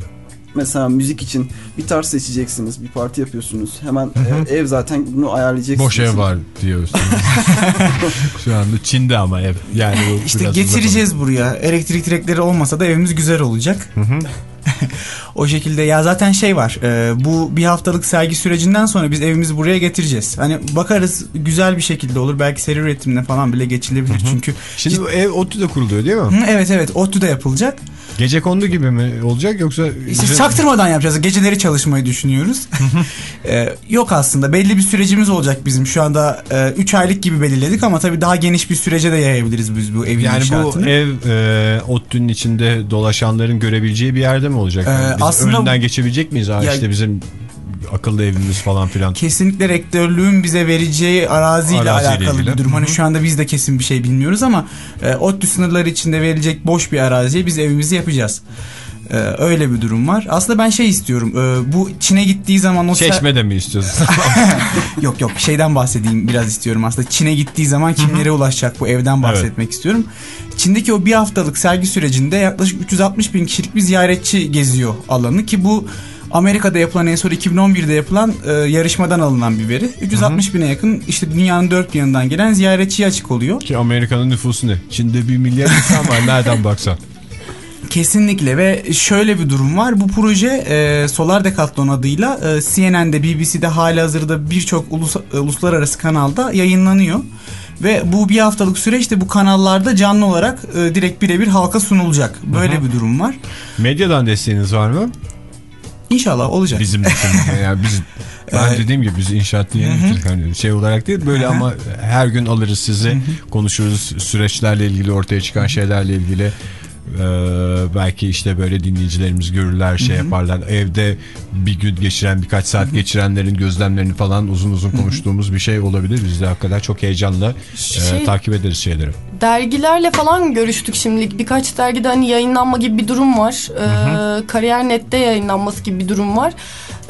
mesela müzik için bir tarz seçeceksiniz, bir parti yapıyorsunuz. Hemen e, ev zaten bunu ayarlayacaksınız. Boş ev var diyorsunuz. Şu anda Çin'de ama ev. Yani İşte getireceğiz buraya. Elektrik direkleri olmasa da evimiz güzel olacak. o şekilde ya zaten şey var. e, bu bir haftalık sergi sürecinden sonra biz evimizi buraya getireceğiz. Hani bakarız güzel bir şekilde olur. Belki seri üretimine falan bile geçilebilir. Çünkü Şimdi bu ev ODTÜ'de kuruluyor değil mi? Hı, evet evet ODTÜ'de yapılacak. Gece kondu gibi mi olacak yoksa... İşte çaktırmadan yapacağız. Geceleri çalışmayı düşünüyoruz. Ee, yok aslında belli bir sürecimiz olacak bizim. Şu anda 3 aylık gibi belirledik ama tabii daha geniş bir sürece de yayabiliriz biz bu evin Yani bu inşaatını. ev e, ODTÜ'nün içinde dolaşanların görebileceği bir yerde mi olacak? Yani Ee, biz aslında- önünden geçebilecek miyiz? Ha, Ya- işte bizim akıllı evimiz falan filan. Kesinlikle rektörlüğün bize vereceği araziyle Araziyle alakalı ilgili. bir durum. Hani Hı hı. şu anda biz de kesin bir şey bilmiyoruz ama e, ODTÜ sınırları içinde verilecek boş bir araziye biz evimizi yapacağız. E, öyle bir durum var. Aslında ben şey istiyorum. e, bu Çin'e gittiği zaman o Çeşme'de mi istiyorsun? yok yok şeyden bahsedeyim biraz istiyorum aslında. Çin'e gittiği zaman kimlere ulaşacak bu evden bahsetmek istiyorum. Çin'deki o bir haftalık sergi sürecinde yaklaşık 360 bin kişilik bir ziyaretçi geziyor alanı ki bu Amerika'da yapılan en son 2011'de yapılan e, yarışmadan alınan bir veri. 360 bine yakın işte dünyanın dört bir yanından gelen ziyaretçiye açık oluyor. Ki Amerika'nın nüfusu ne? Çin'de bir milyar insan var nereden baksan. Kesinlikle ve şöyle bir durum var. Bu proje e, Solar Decathlon adıyla e, CNN'de, BBC'de hali hazırda birçok ulus, e, uluslararası kanalda yayınlanıyor. Ve bu bir haftalık süreçte bu kanallarda canlı olarak e, direkt birebir halka sunulacak. Böyle Hı hı. bir durum var. Medyadan desteğiniz var mı? İnşallah olacak. Bizim için. yani biz ben dediğim gibi biz inşaat yeni hani şey olarak değil böyle Hı hı. ama her gün alırız sizi konuşuruz süreçlerle ilgili ortaya çıkan şeylerle ilgili Ee, belki işte böyle dinleyicilerimiz görürler şey Hı hı. yaparlar evde bir gün geçiren birkaç saat geçirenlerin gözlemlerini falan uzun uzun konuştuğumuz bir şey olabilir biz de hakikaten çok heyecanla e, Şey- takip ederiz şeyleri. Dergilerle falan görüştük şimdilik. Birkaç dergide hani yayınlanma gibi bir durum var. Ee, Kariyer Net'te yayınlanması gibi bir durum var.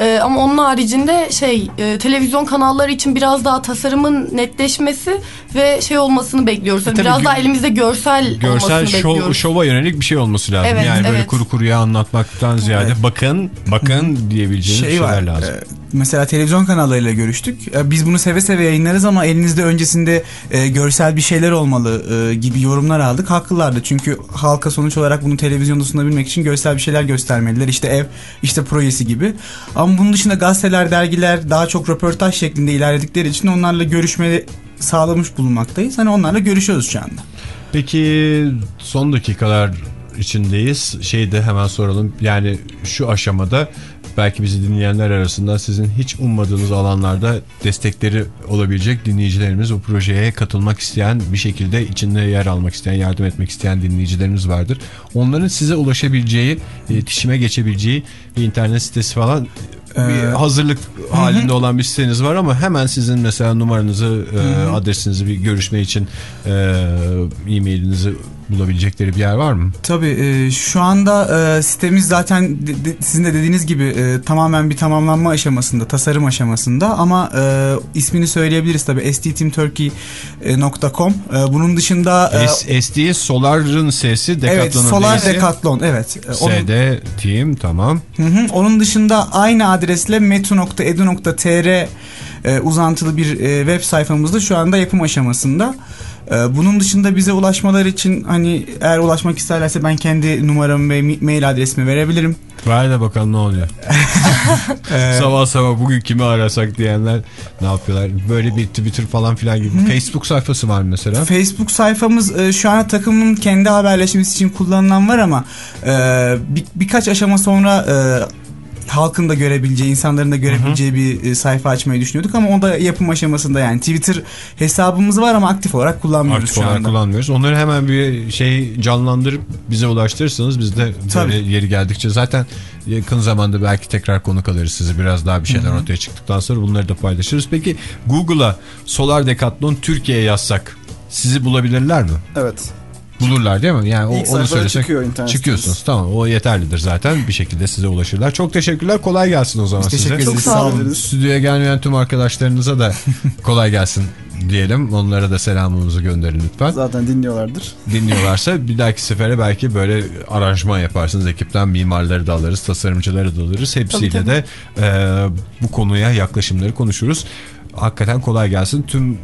Ee, ama onun haricinde şey e, televizyon kanalları için biraz daha tasarımın netleşmesi ve şey olmasını bekliyoruz. Hani tabii biraz daha elimizde görsel, Görsel olmasını şov, bekliyoruz. şova yönelik bir şey olması lazım. Evet, yani böyle evet. kuru kuruya anlatmaktan ziyade bakın bakın diyebileceğiniz şey şeyler var. lazım. e, mesela televizyon kanallarıyla görüştük. E, biz bunu seve seve yayınlarız ama elinizde öncesinde e, görsel bir şeyler olmalı e, gibi yorumlar aldık. Haklılardı çünkü halka sonuç olarak bunu televizyonda sunabilmek için görsel bir şeyler göstermeliler. İşte ev, işte projesi gibi. Ama bunun dışında gazeteler, dergiler daha çok röportaj şeklinde ilerledikleri için onlarla görüşme sağlamış bulunmaktayız. Hani onlarla görüşüyoruz şu anda. Peki son dakikalar içindeyiz. Şeyi de hemen soralım. Yani şu aşamada belki bizi dinleyenler arasında sizin hiç ummadığınız alanlarda destekleri olabilecek dinleyicilerimiz, bu projeye katılmak isteyen, bir şekilde içinde yer almak isteyen, yardım etmek isteyen dinleyicilerimiz vardır. Onların size ulaşabileceği, iletişime geçebileceği bir internet sitesi falan bir hazırlık halinde olan bir siteniz var ama hemen sizin mesela numaranızı, e, hı. adresinizi bir görüşme için e, e-mailinizi bulabilecekleri bir yer var mı? Tabii e, şu anda e, sitemiz zaten de- de- sizin de dediğiniz gibi e, tamamen bir tamamlanma aşamasında, tasarım aşamasında ama e, ismini söyleyebiliriz tabii sttteamturkey.com. E, bunun dışında e, S- SD Solar'ın sesi, evet Decathlon'un Solar D'si. Decathlon evet. E, SD Team tamam. Hı hı. Onun dışında aynı adresle metu.edu.tr e, uzantılı bir e, web sayfamızda şu anda yapım aşamasında. E, bunun dışında bize ulaşmalar için hani eğer ulaşmak isterlerse ben kendi numaramı ve mail adresimi verebilirim. Ver de bakalım ne oluyor. sabah sabah bugün kimi arasak diyenler ne yapıyorlar? Böyle bir Twitter falan filan gibi. Facebook sayfası var mesela. Facebook sayfamız e, şu an takımın kendi haberleşmesi için kullanılan var ama e, bir- birkaç aşama sonra e, halkın da görebileceği, insanların da görebileceği bir e, sayfa açmayı düşünüyorduk ama o da yapım aşamasında yani Twitter hesabımız var ama aktif olarak kullanmıyoruz Aktif şu olarak anda. kullanmıyoruz. Onları hemen bir şey canlandırıp bize ulaştırırsanız biz de Tabii. böyle yeri geldikçe zaten yakın zamanda belki tekrar konuk alırız sizi biraz daha bir şeyler Hı hı. ortaya çıktıktan sonra bunları da paylaşırız. Peki Google'a Solar Decathlon Türkiye yazsak sizi bulabilirler mi? Evet. Bulurlar değil mi? Yani o, İlk onu söylesek çıkıyor internet çıkıyorsunuz. Tamam o yeterlidir zaten. Bir şekilde size ulaşırlar. Çok teşekkürler. Kolay gelsin o zaman Biz size. teşekkür ederiz. Çok sağ olun. Stüdyoya gelmeyen tüm arkadaşlarınıza da kolay gelsin diyelim. Onlara da selamımızı gönderin lütfen. Zaten dinliyorlardır. Dinliyorlarsa bir dahaki sefere belki böyle aranjman yaparsınız. Ekipten mimarları da alırız, tasarımcıları da alırız. Hepsiyle Tabii, de e, bu konuya yaklaşımları konuşuruz. Hakikaten kolay gelsin. Tüm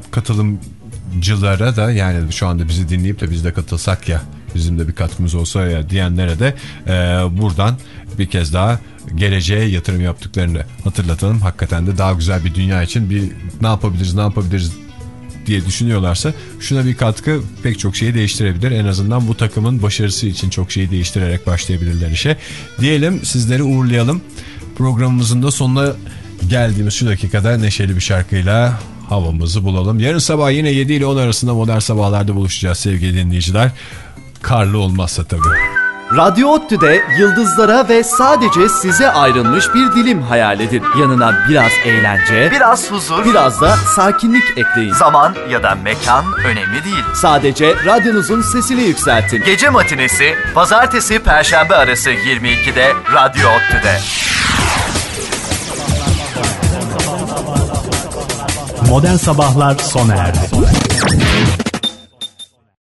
katılımcılara da yani şu anda bizi dinleyip de biz de katılsak ya bizim de bir katkımız olsa ya diyenlere de e, buradan bir kez daha geleceğe yatırım yaptıklarını hatırlatalım. Hakikaten de daha güzel bir dünya için bir ne yapabiliriz ne yapabiliriz diye düşünüyorlarsa şuna bir katkı pek çok şeyi değiştirebilir. En azından bu takımın başarısı için çok şeyi değiştirerek başlayabilirler işe. Diyelim sizleri uğurlayalım. Programımızın da sonuna geldiğimiz şu dakikada neşeli bir şarkıyla havamızı bulalım. Yarın sabah yine 7 ile 10 arasında modern sabahlarda buluşacağız sevgili dinleyiciler. Karlı olmazsa tabii. Radyo ODTÜ'de yıldızlara ve sadece size ayrılmış bir dilim hayal edin. Yanına biraz eğlence, biraz huzur, biraz da sakinlik ekleyin. Zaman ya da mekan önemli değil. Sadece radyonuzun sesini yükseltin. Gece matinesi pazartesi perşembe arası 22'de Radyo ODTÜ'de. Modern Sabahlar sona erdi.